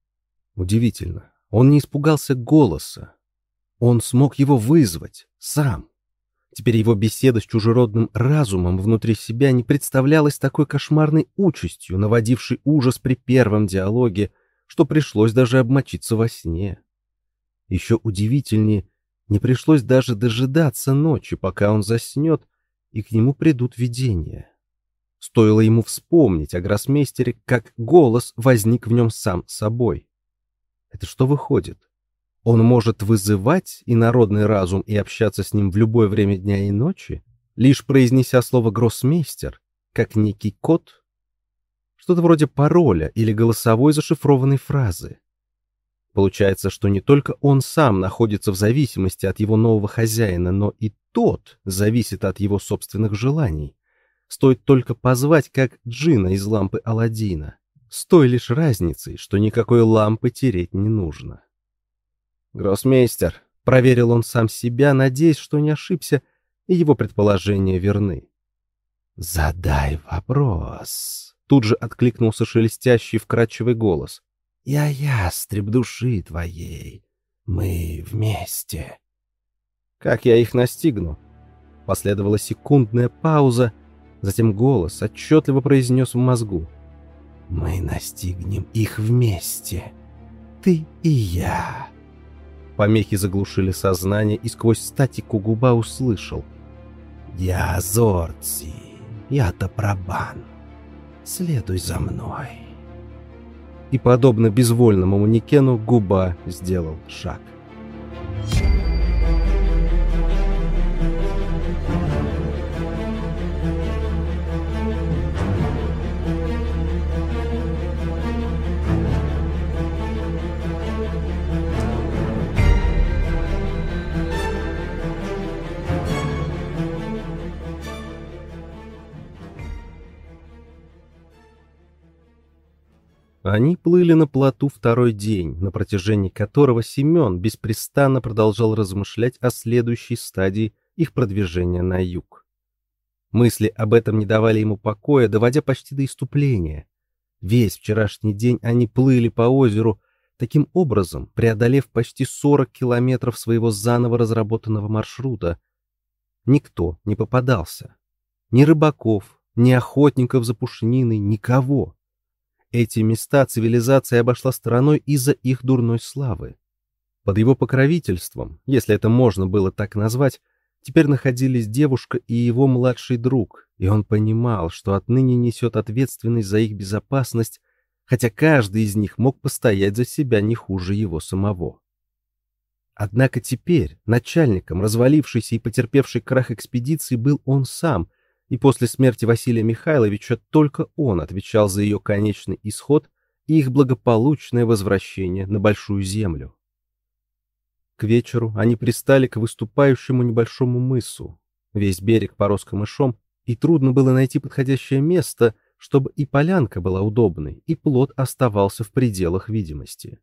Удивительно. Он не испугался голоса. Он смог его вызвать сам. Теперь его беседа с чужеродным разумом внутри себя не представлялась такой кошмарной участью, наводившей ужас при первом диалоге, что пришлось даже обмочиться во сне. Еще удивительнее, не пришлось даже дожидаться ночи, пока он заснет, и к нему придут видения. Стоило ему вспомнить о гроссмейстере, как голос возник в нем сам собой. Это что выходит? Он может вызывать инородный разум и общаться с ним в любое время дня и ночи, лишь произнеся слово «гроссмейстер», как некий код? Что-то вроде пароля или голосовой зашифрованной фразы. Получается, что не только он сам находится в зависимости от его нового хозяина, но и тот зависит от его собственных желаний. Стоит только позвать, как джина из лампы Аладдина, с той лишь разницей, что никакой лампы тереть не нужно. «Гроссмейстер», — проверил он сам себя, надеясь, что не ошибся, и его предположения верны. «Задай вопрос», — тут же откликнулся шелестящий вкрадчивый голос. «Я ястреб души твоей. Мы вместе». «Как я их настигну?» Последовала секундная пауза, затем голос отчетливо произнес в мозгу. «Мы настигнем их вместе. Ты и я». Помехи заглушили сознание, и сквозь статику губа услышал. «Я Зорци, я-то пробан. Следуй за мной». И, подобно безвольному манекену, губа сделал шаг. Они плыли на плоту второй день, на протяжении которого Семен беспрестанно продолжал размышлять о следующей стадии их продвижения на юг. Мысли об этом не давали ему покоя, доводя почти до иступления. Весь вчерашний день они плыли по озеру, таким образом преодолев почти 40 километров своего заново разработанного маршрута. Никто не попадался. Ни рыбаков, ни охотников за пушниной, никого. Эти места цивилизация обошла стороной из-за их дурной славы. Под его покровительством, если это можно было так назвать, теперь находились девушка и его младший друг, и он понимал, что отныне несет ответственность за их безопасность, хотя каждый из них мог постоять за себя не хуже его самого. Однако теперь начальником развалившейся и потерпевшей крах экспедиции был он сам — и после смерти Василия Михайловича только он отвечал за ее конечный исход и их благополучное возвращение на Большую Землю. К вечеру они пристали к выступающему небольшому мысу. Весь берег порос камышом, и трудно было найти подходящее место, чтобы и полянка была удобной, и плод оставался в пределах видимости.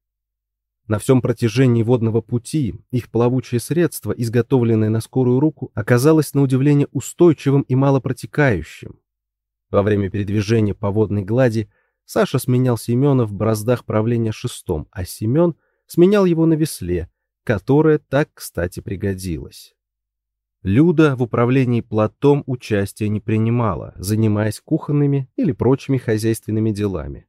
На всем протяжении водного пути их плавучее средство, изготовленное на скорую руку, оказалось на удивление устойчивым и малопротекающим. Во время передвижения по водной глади Саша сменял Семена в браздах правления шестом, а Семен сменял его на весле, которое так, кстати, пригодилось. Люда в управлении плотом участия не принимала, занимаясь кухонными или прочими хозяйственными делами.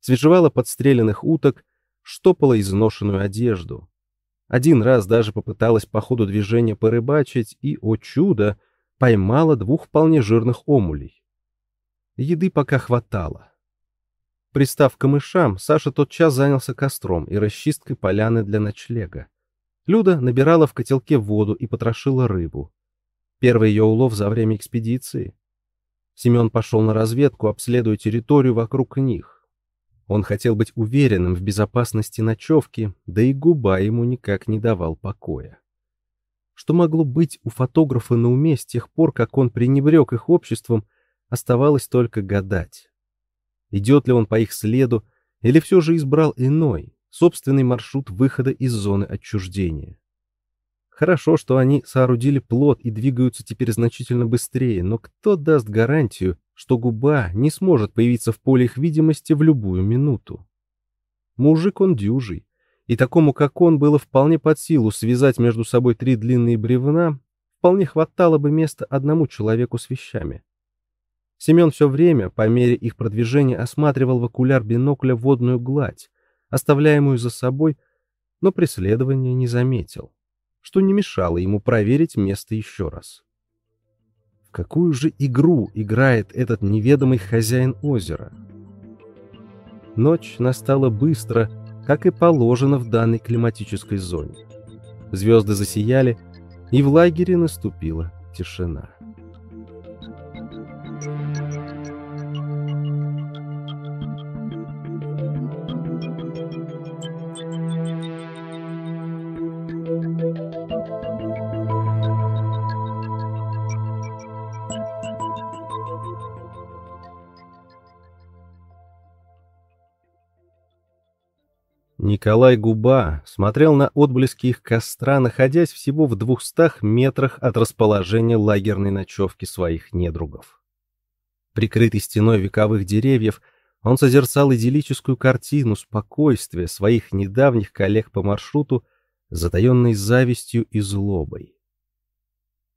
Свежевала подстреленных уток, штопала изношенную одежду. Один раз даже попыталась по ходу движения порыбачить и, о чудо, поймала двух вполне жирных омулей. Еды пока хватало. Пристав к мышам, Саша тотчас занялся костром и расчисткой поляны для ночлега. Люда набирала в котелке воду и потрошила рыбу. Первый ее улов за время экспедиции. Семен пошел на разведку, обследуя территорию вокруг них. Он хотел быть уверенным в безопасности ночевки, да и губа ему никак не давал покоя. Что могло быть у фотографа на уме с тех пор, как он пренебрег их обществом, оставалось только гадать. Идет ли он по их следу, или все же избрал иной, собственный маршрут выхода из зоны отчуждения. Хорошо, что они соорудили плот и двигаются теперь значительно быстрее, но кто даст гарантию, что губа не сможет появиться в поле их видимости в любую минуту. Мужик он дюжий, и такому, как он, было вполне под силу связать между собой три длинные бревна, вполне хватало бы места одному человеку с вещами. Семен все время, по мере их продвижения, осматривал в окуляр бинокля водную гладь, оставляемую за собой, но преследования не заметил, что не мешало ему проверить место еще раз. Какую же игру играет этот неведомый хозяин озера? Ночь настала быстро, как и положено в данной климатической зоне. Звезды засияли, и в лагере наступила тишина. Николай Губа смотрел на отблески их костра, находясь всего в двухстах метрах от расположения лагерной ночевки своих недругов. Прикрытый стеной вековых деревьев, он созерцал идиллическую картину спокойствия своих недавних коллег по маршруту, затаенной завистью и злобой.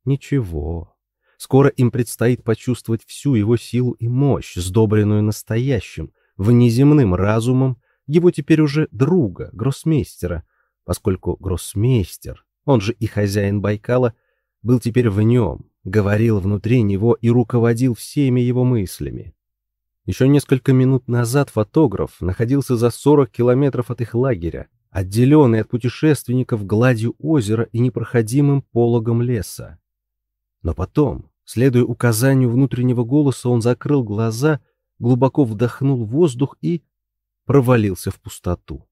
Ничего, скоро им предстоит почувствовать всю его силу и мощь, сдобренную настоящим, внеземным разумом, его теперь уже друга, гроссмейстера, поскольку гроссмейстер, он же и хозяин Байкала, был теперь в нем, говорил внутри него и руководил всеми его мыслями. Еще несколько минут назад фотограф находился за 40 километров от их лагеря, отделенный от путешественников гладью озера и непроходимым пологом леса. Но потом, следуя указанию внутреннего голоса, он закрыл глаза, глубоко вдохнул воздух и провалился в пустоту.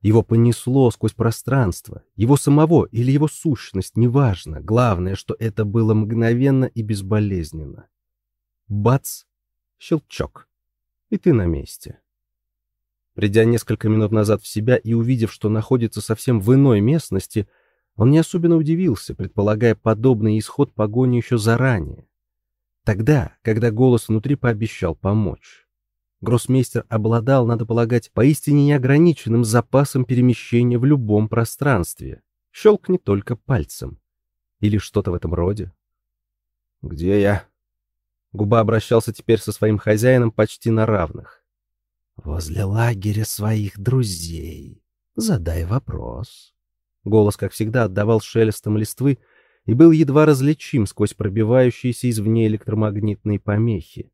Его понесло сквозь пространство, его самого или его сущность, неважно. Главное, что это было мгновенно и безболезненно. Бац! Щелчок. И ты на месте. Придя несколько минут назад в себя и увидев, что находится совсем в иной местности, он не особенно удивился, предполагая подобный исход погони еще заранее. Тогда, когда голос внутри пообещал помочь. Гроссмейстер обладал, надо полагать, поистине неограниченным запасом перемещения в любом пространстве. Щелкни только пальцем. Или что-то в этом роде. «Где я?» Губа обращался теперь со своим хозяином почти на равных. «Возле лагеря своих друзей. Задай вопрос». Голос, как всегда, отдавал шелестом листвы и был едва различим сквозь пробивающиеся извне электромагнитные помехи.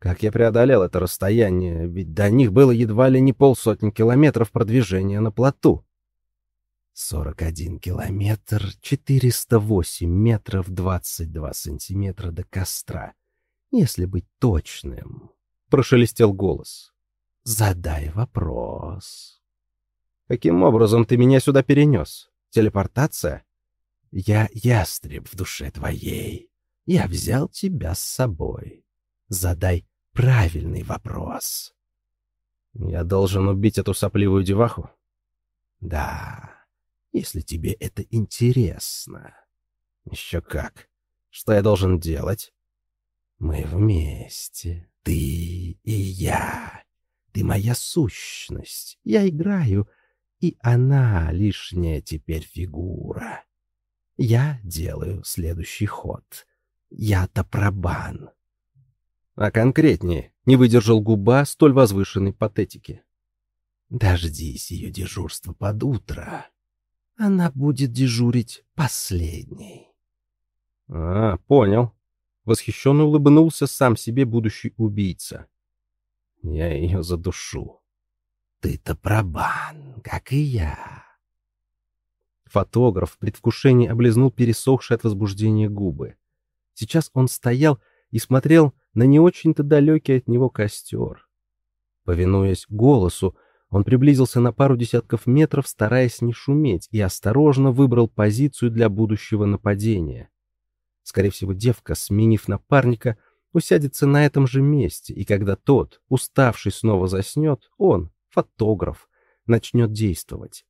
Как я преодолел это расстояние, ведь до них было едва ли не полсотни километров продвижения на плоту. 41 километр, 408 метров, 22 сантиметра до костра. Если быть точным, — прошелестел голос. Задай вопрос. Каким образом ты меня сюда перенес? Телепортация? Я ястреб в душе твоей. Я взял тебя с собой. Задай правильный вопрос. Я должен убить эту сопливую деваху? Да, если тебе это интересно. Еще как. Что я должен делать? Мы вместе, ты и я. Ты моя сущность. Я играю, и она лишняя теперь фигура. Я делаю следующий ход. Я-то пробан. А конкретнее, не выдержал губа столь возвышенной патетики. Дождись ее дежурства под утро. Она будет дежурить последней. А, понял. Восхищенно улыбнулся сам себе будущий убийца. Я ее задушу. Ты-то пробан, как и я. Фотограф в предвкушении облизнул пересохшие от возбуждения губы. Сейчас он стоял и смотрел на не очень-то далекий от него костер. Повинуясь голосу, он приблизился на пару десятков метров, стараясь не шуметь, и осторожно выбрал позицию для будущего нападения. Скорее всего, девка, сменив напарника, усядется на этом же месте, и когда тот, уставший, снова заснет, он, фотограф, начнет действовать.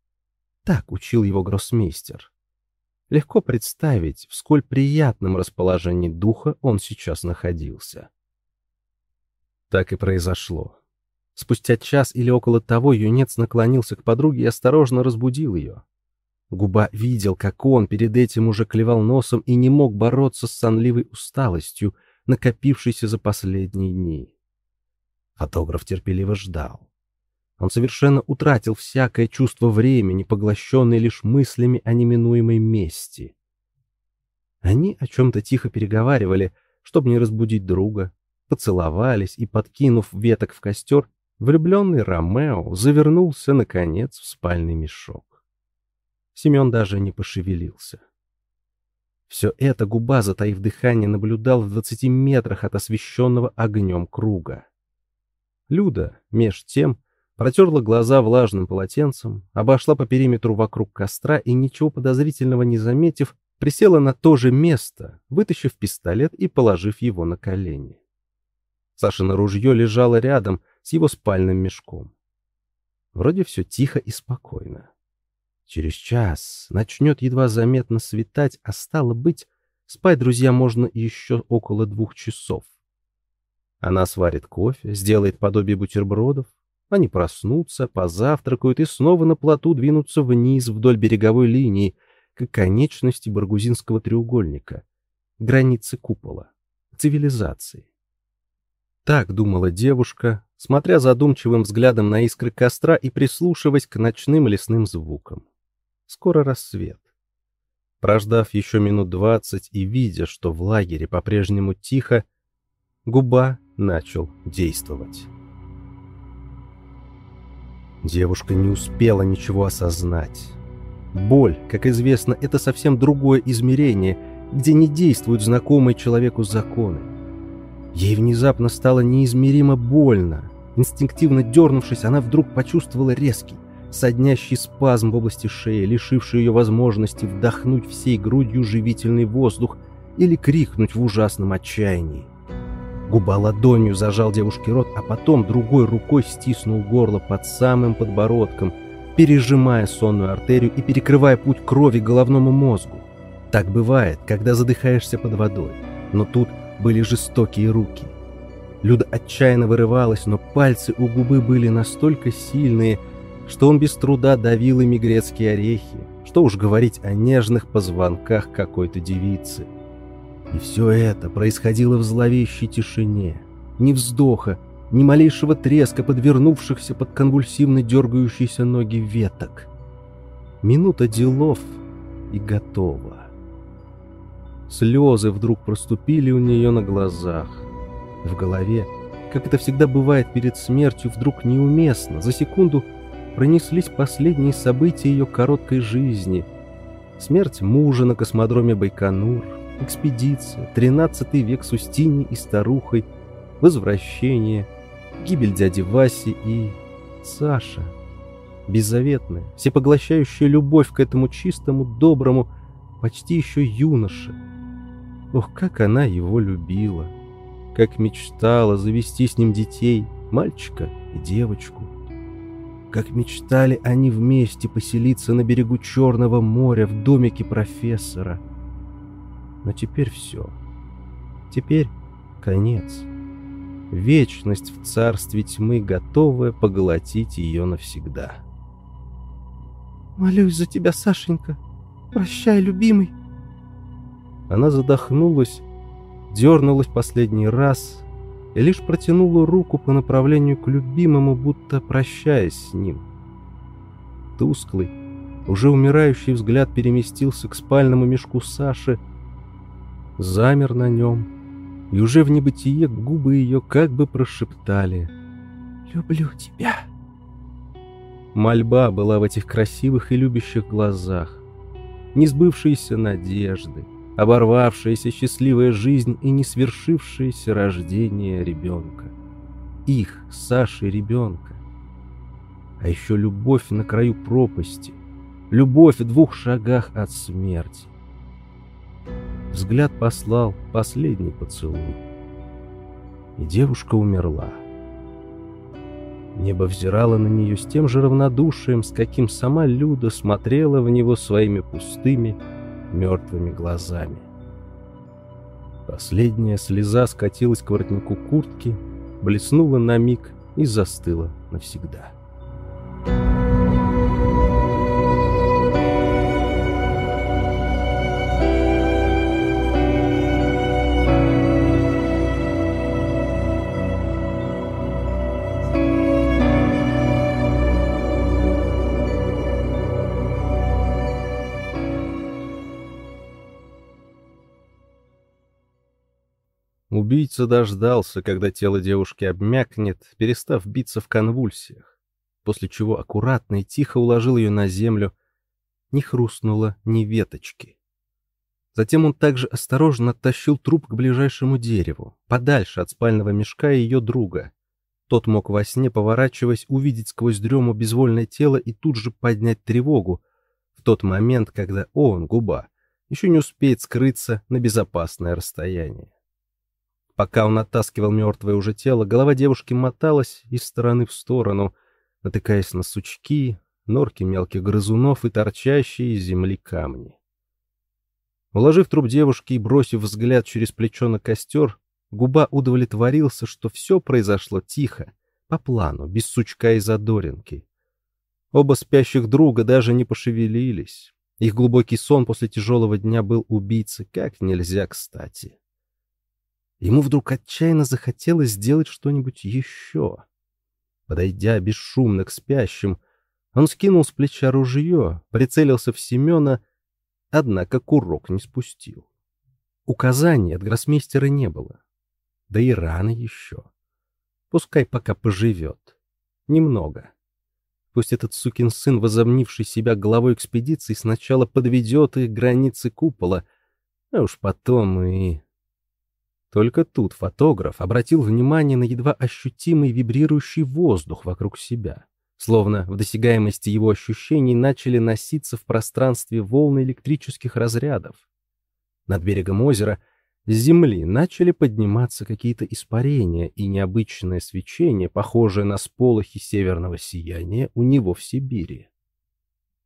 Так учил его гроссмейстер. Легко представить, в сколь приятном расположении духа он сейчас находился. Так и произошло. Спустя час или около того юнец наклонился к подруге и осторожно разбудил ее. Губа видел, как он перед этим уже клевал носом и не мог бороться с сонливой усталостью, накопившейся за последние дни. Фотограф терпеливо ждал. Он совершенно утратил всякое чувство времени, поглощенное лишь мыслями о неминуемой мести. Они о чем-то тихо переговаривали, чтобы не разбудить друга, поцеловались и, подкинув веток в костер, влюбленный Ромео завернулся, наконец, в спальный мешок. Семен даже не пошевелился. Все это губа, затаив дыхание, наблюдал в двадцати метрах от освещенного огнем круга. Люда, меж тем, протерла глаза влажным полотенцем, обошла по периметру вокруг костра и, ничего подозрительного не заметив, присела на то же место, вытащив пистолет и положив его на колени. Сашино ружье лежало рядом с его спальным мешком. Вроде все тихо и спокойно. Через час начнет едва заметно светать, а стало быть, спать, друзья, можно еще около двух часов. Она сварит кофе, сделает подобие бутербродов, они проснутся, позавтракают и снова на плоту двинутся вниз вдоль береговой линии к конечности Баргузинского треугольника, границы купола, цивилизации. Так думала девушка, смотря задумчивым взглядом на искры костра и прислушиваясь к ночным лесным звукам. Скоро рассвет. Прождав еще минут двадцать и видя, что в лагере по-прежнему тихо, губа начал действовать. Девушка не успела ничего осознать. Боль, как известно, это совсем другое измерение, где не действуют знакомые человеку законы. Ей внезапно стало неизмеримо больно. Инстинктивно дернувшись, она вдруг почувствовала резкий, соднящий спазм в области шеи, лишивший ее возможности вдохнуть всей грудью живительный воздух или крикнуть в ужасном отчаянии. Губа ладонью зажал девушке рот, а потом другой рукой стиснул горло под самым подбородком, пережимая сонную артерию и перекрывая путь крови головному мозгу. Так бывает, когда задыхаешься под водой. Но тут были жестокие руки. Люда отчаянно вырывалась, но пальцы у губы были настолько сильные, что он без труда давил ими грецкие орехи. Что уж говорить о нежных позвонках какой-то девицы. И все это происходило в зловещей тишине. Ни вздоха, ни малейшего треска подвернувшихся под конвульсивно дергающиеся ноги веток. Минута делов и готово. Слезы вдруг проступили у нее на глазах. В голове, как это всегда бывает перед смертью, вдруг неуместно, за секунду пронеслись последние события ее короткой жизни. Смерть мужа на космодроме Байконур — экспедиция, тринадцатый век с Устиней и старухой, возвращение, гибель дяди Васи и Саша. Беззаветная, всепоглощающая любовь к этому чистому, доброму, почти еще юноше. Ох, как она его любила! Как мечтала завести с ним детей, мальчика и девочку. Как мечтали они вместе поселиться на берегу Черного моря в домике профессора — но теперь все. Теперь конец. Вечность в царстве тьмы, готовая поглотить ее навсегда. «Молюсь за тебя, Сашенька. Прощай, любимый!» Она задохнулась, дернулась последний раз и лишь протянула руку по направлению к любимому, будто прощаясь с ним. Тусклый, уже умирающий взгляд переместился к спальному мешку Саши, замер на нем, и уже в небытие губы ее как бы прошептали «Люблю тебя». Мольба была в этих красивых и любящих глазах, несбывшиеся надежды, оборвавшаяся счастливая жизнь и не свершившееся рождение ребенка. Их, Саши, ребенка. А еще любовь на краю пропасти, любовь в двух шагах от смерти. Взгляд послал последний поцелуй. И девушка умерла. Небо взирало на нее с тем же равнодушием, с каким сама Люда смотрела в него своими пустыми, мертвыми глазами. Последняя слеза скатилась к воротнику куртки, блеснула на миг и застыла навсегда. Убийца дождался, когда тело девушки обмякнет, перестав биться в конвульсиях, после чего аккуратно и тихо уложил ее на землю, не хрустнуло ни веточки. Затем он также осторожно оттащил труп к ближайшему дереву, подальше от спального мешка и ее друга. Тот мог во сне, поворачиваясь, увидеть сквозь дрему безвольное тело и тут же поднять тревогу, в тот момент, когда он, губа, еще не успеет скрыться на безопасное расстояние. Пока он оттаскивал мертвое уже тело, голова девушки моталась из стороны в сторону, натыкаясь на сучки, норки мелких грызунов и торчащие из земли камни. Уложив труп девушки и бросив взгляд через плечо на костер, Губа удовлетворился, что все произошло тихо, по плану, без сучка и задоринки. Оба спящих друга даже не пошевелились. Их глубокий сон после тяжелого дня был убийцы как нельзя кстати. Ему вдруг отчаянно захотелось сделать что-нибудь еще. Подойдя бесшумно к спящим, он скинул с плеча ружье, прицелился в Семена, однако курок не спустил. Указаний от гроссмейстера не было. Да и рано еще. Пускай пока поживет. Немного. Пусть этот сукин сын, возомнивший себя главой экспедиции, сначала подведет их границы купола, а уж потом и только тут фотограф обратил внимание на едва ощутимый вибрирующий воздух вокруг себя. Словно в досягаемости его ощущений начали носиться в пространстве волны электрических разрядов. Над берегом озера с земли начали подниматься какие-то испарения и необычное свечение, похожее на сполохи северного сияния у него в Сибири.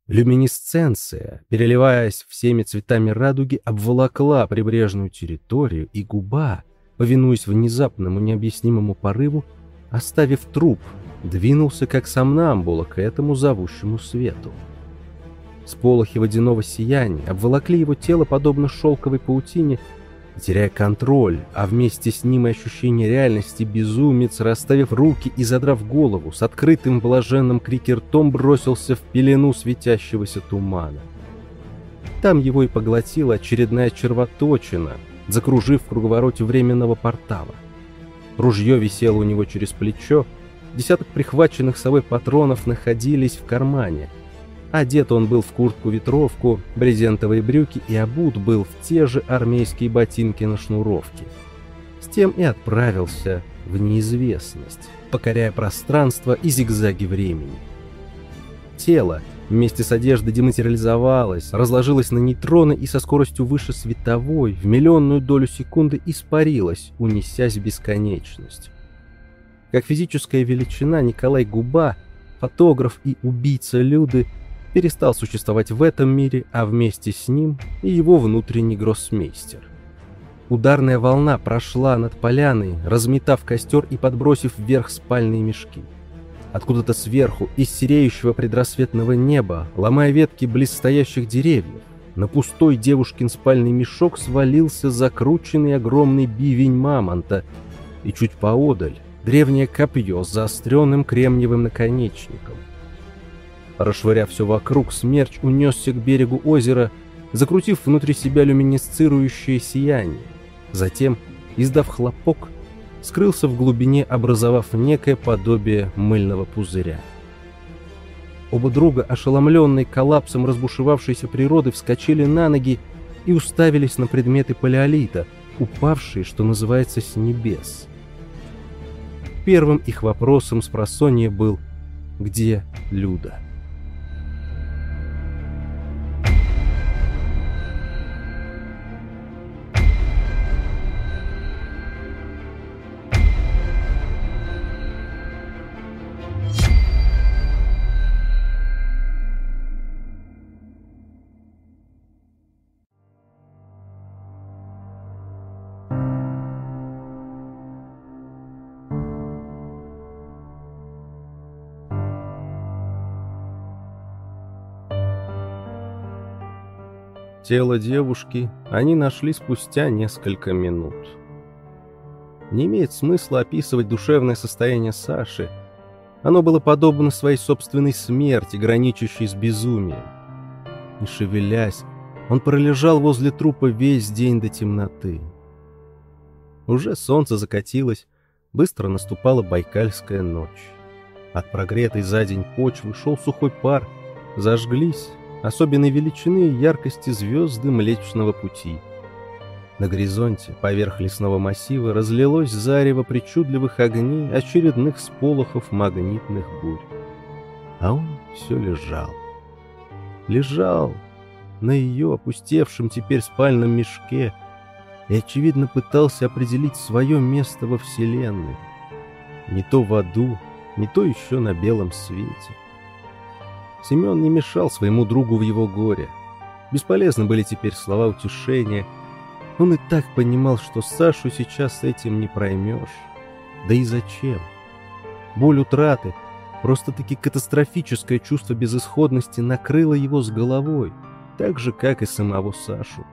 Люминесценция, переливаясь всеми цветами радуги, обволокла прибрежную территорию, и губа, повинуясь внезапному необъяснимому порыву, оставив труп, двинулся как сомнамбула к этому зовущему свету. Сполохи водяного сияния обволокли его тело подобно шелковой паутине, теряя контроль, а вместе с ним и ощущение реальности, безумец, расставив руки и задрав голову, с открытым блаженным крике ртом бросился в пелену светящегося тумана. Там его и поглотила очередная червоточина, закружив в круговороте временного портала. Ружье висело у него через плечо, десяток прихваченных совой патронов находились в кармане — Одет он был в куртку-ветровку, брезентовые брюки и обут был в те же армейские ботинки на шнуровке. С тем и отправился в неизвестность, покоряя пространство и зигзаги времени. Тело вместе с одеждой дематериализовалось, разложилось на нейтроны и со скоростью выше световой в миллионную долю секунды испарилось, унесясь в бесконечность. Как физическая величина Николай Губа, фотограф и убийца Люды – перестал существовать в этом мире, а вместе с ним и его внутренний гроссмейстер. Ударная волна прошла над поляной, разметав костер и подбросив вверх спальные мешки. Откуда-то сверху, из сереющего предрассветного неба, ломая ветки близстоящих деревьев, на пустой девушкин спальный мешок свалился закрученный огромный бивень мамонта, и чуть поодаль древнее копье с заостренным кремниевым наконечником. Расшвыряв все вокруг, смерч унесся к берегу озера, закрутив внутри себя люминесцирующее сияние. Затем, издав хлопок, скрылся в глубине, образовав некое подобие мыльного пузыря. Оба друга, ошеломленные коллапсом разбушевавшейся природы, вскочили на ноги и уставились на предметы палеолита, упавшие, что называется, с небес. Первым их вопросом с просонья был «Где Люда?». Тело девушки они нашли спустя несколько минут. Не имеет смысла описывать душевное состояние Саши. Оно было подобно своей собственной смерти, граничащей с безумием. Не шевелясь, он пролежал возле трупа весь день до темноты. Уже солнце закатилось, быстро наступала байкальская ночь. От прогретой за день почвы шел сухой пар, зажглись особенной величины яркости звезды Млечного Пути. На горизонте, поверх лесного массива, разлилось зарево причудливых огней очередных сполохов магнитных бурь. А он все лежал. Лежал на ее опустевшем теперь спальном мешке и, очевидно, пытался определить свое место во Вселенной. Не то в аду, не то еще на белом свете. Семен не мешал своему другу в его горе. Бесполезны были теперь слова утешения. Он и так понимал, что Сашу сейчас этим не проймешь. Да и зачем? Боль утраты, просто-таки катастрофическое чувство безысходности накрыло его с головой, так же, как и самого Сашу.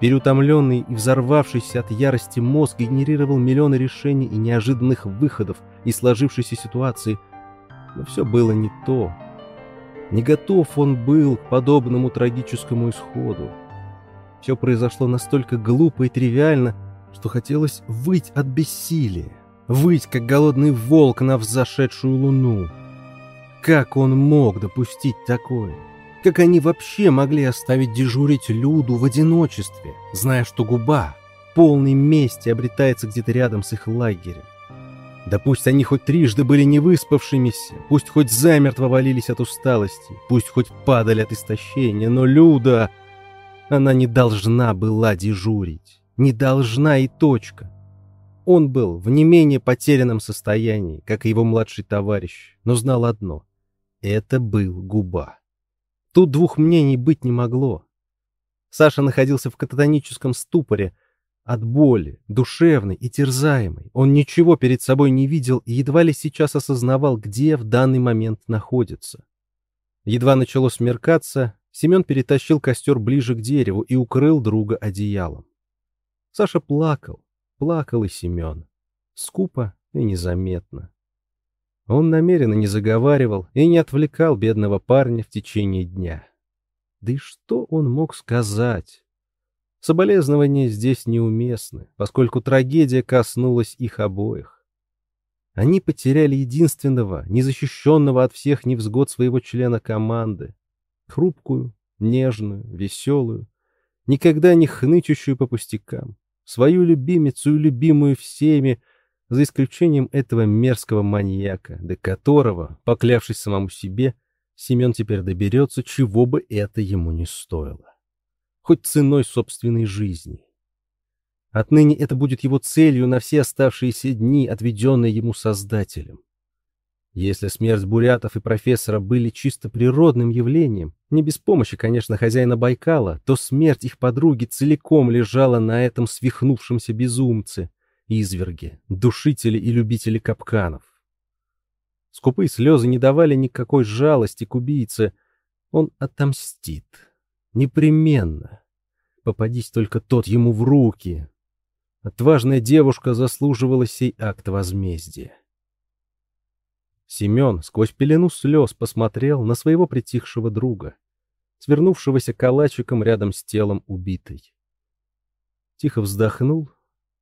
Переутомленный и взорвавшийся от ярости мозг генерировал миллионы решений и неожиданных выходов из сложившейся ситуации, но все было не то. Не готов он был к подобному трагическому исходу. Все произошло настолько глупо и тривиально, что хотелось выть от бессилия, выть, как голодный волк на взошедшую луну. Как он мог допустить такое? Как они вообще могли оставить дежурить Люду в одиночестве, зная, что губа полной мести обретается где-то рядом с их лагерем? Да пусть они хоть трижды были невыспавшимися, пусть хоть замертво валились от усталости, пусть хоть падали от истощения, но Люда... Она не должна была дежурить. Не должна и точка. Он был в не менее потерянном состоянии, как и его младший товарищ, но знал одно — это был губа. Тут двух мнений быть не могло. Саша находился в кататоническом ступоре — от боли, душевной и терзаемой, он ничего перед собой не видел и едва ли сейчас осознавал, где в данный момент находится. Едва начало смеркаться, Семен перетащил костер ближе к дереву и укрыл друга одеялом. Саша плакал, плакал и Семен. Скупо и незаметно. Он намеренно не заговаривал и не отвлекал бедного парня в течение дня. Да и что он мог сказать? Соболезнования здесь неуместны, поскольку трагедия коснулась их обоих. Они потеряли единственного, незащищенного от всех невзгод своего члена команды. Хрупкую, нежную, веселую, никогда не хнычущую по пустякам. Свою любимицу и любимую всеми, за исключением этого мерзкого маньяка, до которого, поклявшись самому себе, Семен теперь доберется, чего бы это ему не стоило хоть ценой собственной жизни. Отныне это будет его целью на все оставшиеся дни, отведенные ему Создателем. Если смерть бурятов и профессора были чисто природным явлением, не без помощи, конечно, хозяина Байкала, то смерть их подруги целиком лежала на этом свихнувшемся безумце, изверге, душителе и любителе капканов. Скупые слезы не давали никакой жалости к убийце. Он отомстит Непременно. Попадись только тот ему в руки. Отважная девушка заслуживала сей акт возмездия. Семен сквозь пелену слез посмотрел на своего притихшего друга, свернувшегося калачиком рядом с телом убитой. Тихо вздохнул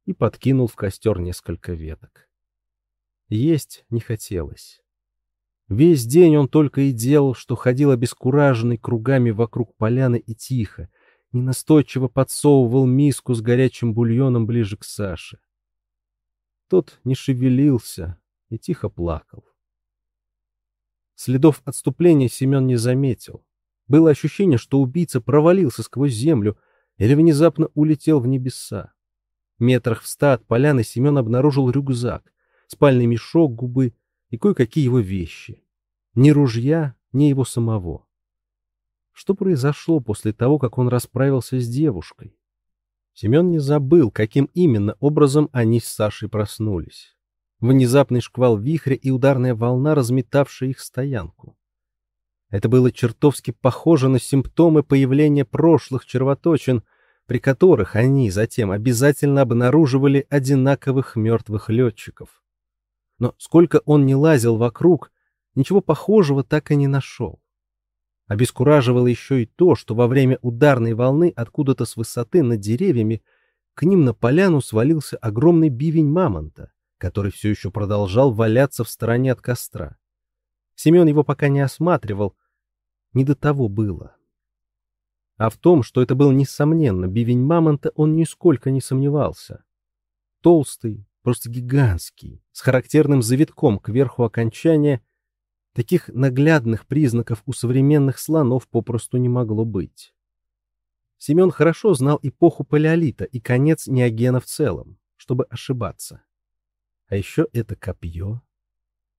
и подкинул в костер несколько веток. Есть не хотелось. Весь день он только и делал, что ходил обескураженный кругами вокруг поляны и тихо, ненастойчиво подсовывал миску с горячим бульоном ближе к Саше. Тот не шевелился и тихо плакал. Следов отступления Семен не заметил. Было ощущение, что убийца провалился сквозь землю или внезапно улетел в небеса. Метрах в ста от поляны Семен обнаружил рюкзак, спальный мешок, губы и кое-какие его вещи. Ни ружья, ни его самого. Что произошло после того, как он расправился с девушкой? Семен не забыл, каким именно образом они с Сашей проснулись. Внезапный шквал вихря и ударная волна, разметавшая их стоянку. Это было чертовски похоже на симптомы появления прошлых червоточин, при которых они затем обязательно обнаруживали одинаковых мертвых летчиков. Но сколько он не лазил вокруг, ничего похожего так и не нашел. Обескураживало еще и то, что во время ударной волны откуда-то с высоты над деревьями к ним на поляну свалился огромный бивень мамонта, который все еще продолжал валяться в стороне от костра. Семен его пока не осматривал, не до того было. А в том, что это был, несомненно, бивень мамонта, он нисколько не сомневался. Толстый, просто гигантский, с характерным завитком кверху окончания — Таких наглядных признаков у современных слонов попросту не могло быть. Семен хорошо знал эпоху палеолита и конец неогена в целом, чтобы ошибаться. А еще это копье.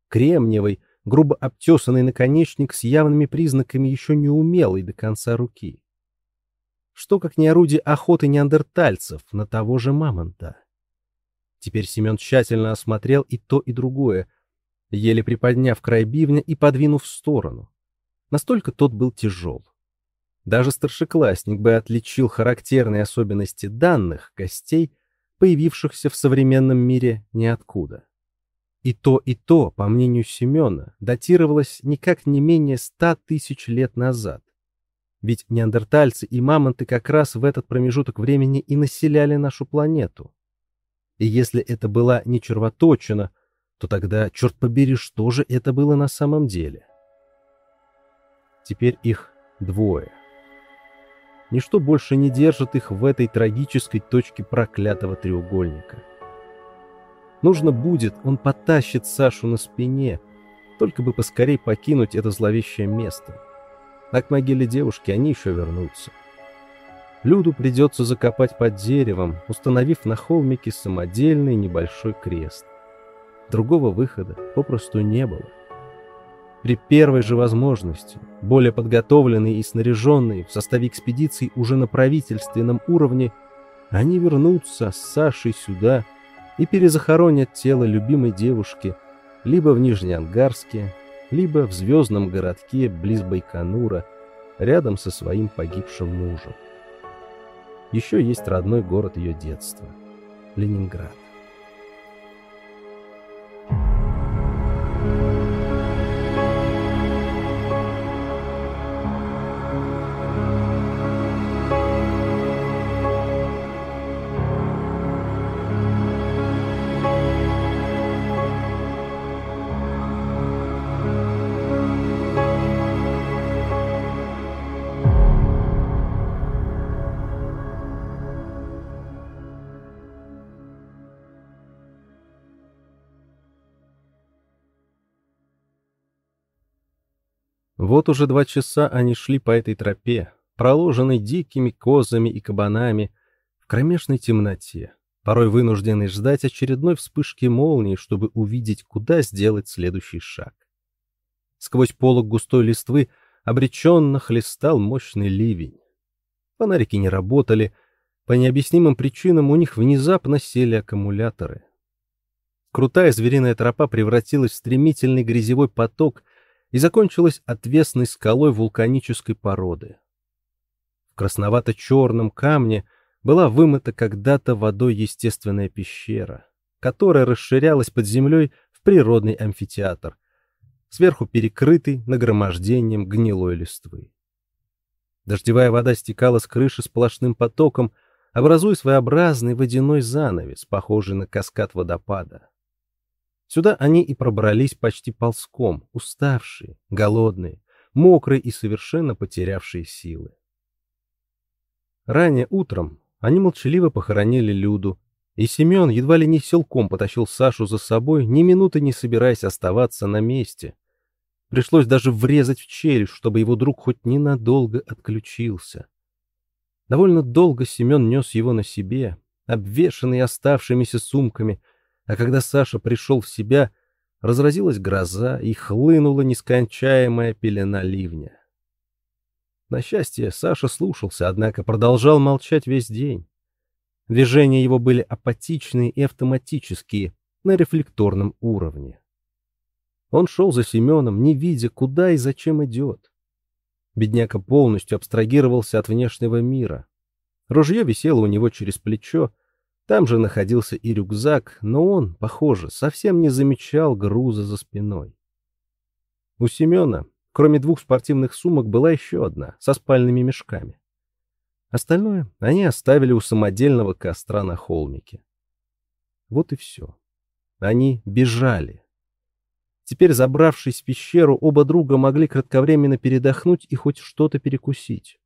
Кремниевый, грубо обтесанный наконечник с явными признаками еще не умелой до конца руки. Что как не орудие охоты неандертальцев на того же мамонта. Теперь Семен тщательно осмотрел и то, и другое, еле приподняв край бивня и подвинув в сторону. Настолько тот был тяжел. Даже старшеклассник бы отличил характерные особенности данных костей, появившихся в современном мире ниоткуда. И то, и то, по мнению Семена, датировалось никак не менее ста тысяч лет назад. Ведь неандертальцы и мамонты как раз в этот промежуток времени и населяли нашу планету. И если это была не червоточина, то тогда, черт побери, что же это было на самом деле? Теперь их двое. Ничто больше не держит их в этой трагической точке проклятого треугольника. Нужно будет, он потащит Сашу на спине, только бы поскорей покинуть это зловещее место. А к могиле девушки они еще вернутся. Люду придется закопать под деревом, установив на холмике самодельный небольшой крест. Другого выхода попросту не было. При первой же возможности, более подготовленные и снаряженные в составе экспедиции уже на правительственном уровне, они вернутся с Сашей сюда и перезахоронят тело любимой девушки либо в Нижнеангарске, либо в звездном городке близ Байконура, рядом со своим погибшим мужем. Еще есть родной город ее детства – Ленинград. Вот уже два часа они шли по этой тропе, проложенной дикими козами и кабанами, в кромешной темноте, порой вынужденной ждать очередной вспышки молнии, чтобы увидеть, куда сделать следующий шаг. Сквозь полог густой листвы обреченно хлестал мощный ливень. Фонарики не работали, по необъяснимым причинам у них внезапно сели аккумуляторы. Крутая звериная тропа превратилась в стремительный грязевой поток — и закончилась отвесной скалой вулканической породы. В красновато-черном камне была вымыта когда-то водой естественная пещера, которая расширялась под землей в природный амфитеатр, сверху перекрытый нагромождением гнилой листвы. Дождевая вода стекала с крыши сплошным потоком, образуя своеобразный водяной занавес, похожий на каскад водопада. Сюда они и пробрались почти ползком, уставшие, голодные, мокрые и совершенно потерявшие силы. Ранее утром они молчаливо похоронили Люду, и Семен едва ли не силком потащил Сашу за собой, ни минуты не собираясь оставаться на месте. Пришлось даже врезать в челюсть, чтобы его друг хоть ненадолго отключился. Довольно долго Семен нес его на себе, обвешанный оставшимися сумками, а когда Саша пришел в себя, разразилась гроза и хлынула нескончаемая пелена ливня. На счастье, Саша слушался, однако продолжал молчать весь день. Движения его были апатичные и автоматические, на рефлекторном уровне. Он шел за Семеном, не видя, куда и зачем идет. Бедняка полностью абстрагировался от внешнего мира. Ружье висело у него через плечо, там же находился и рюкзак, но он, похоже, совсем не замечал груза за спиной. У Семена Кроме двух спортивных сумок была еще одна, со спальными мешками. Остальное они оставили у самодельного костра на холмике. Вот и все. Они бежали. Теперь, забравшись в пещеру, оба друга могли кратковременно передохнуть и хоть что-то перекусить.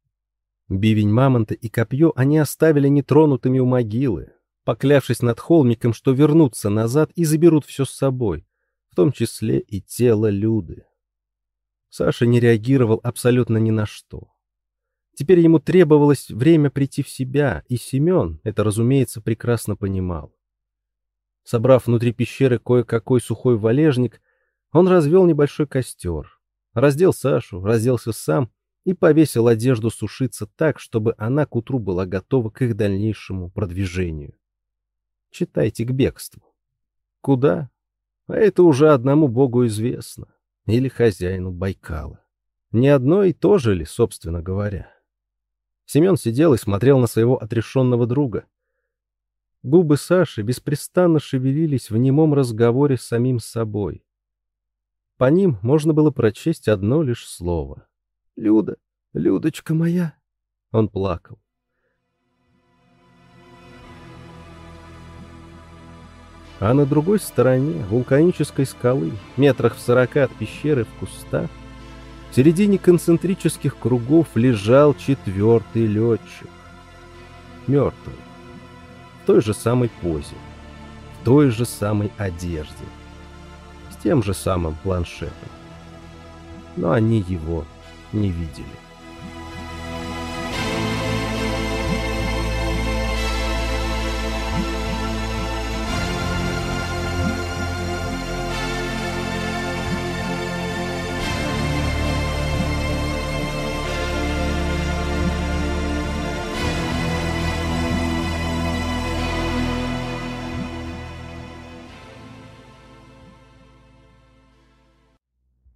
Бивень мамонта и копье они оставили нетронутыми у могилы, поклявшись над холмиком, что вернутся назад и заберут все с собой, в том числе и тело Люды. Саша не реагировал абсолютно ни на что. Теперь ему требовалось время прийти в себя, и Семен это, разумеется, прекрасно понимал. Собрав внутри пещеры кое-какой сухой валежник, он развел небольшой костер, раздел Сашу, разделся сам и повесил одежду сушиться так, чтобы она к утру была готова к их дальнейшему продвижению. Читайте к бегству. Куда? А это уже одному богу известно или хозяину Байкала. Не одно и то же ли, собственно говоря? Семен сидел и смотрел на своего отрешенного друга. Губы Саши беспрестанно шевелились в немом разговоре с самим собой. По ним можно было прочесть одно лишь слово. «Люда, Людочка моя!» Он плакал. А на другой стороне вулканической скалы, метрах в сорока от пещеры в кустах, в середине концентрических кругов лежал четвертый летчик. Мертвый. В той же самой позе. В той же самой одежде. С тем же самым планшетом. Но они его не видели.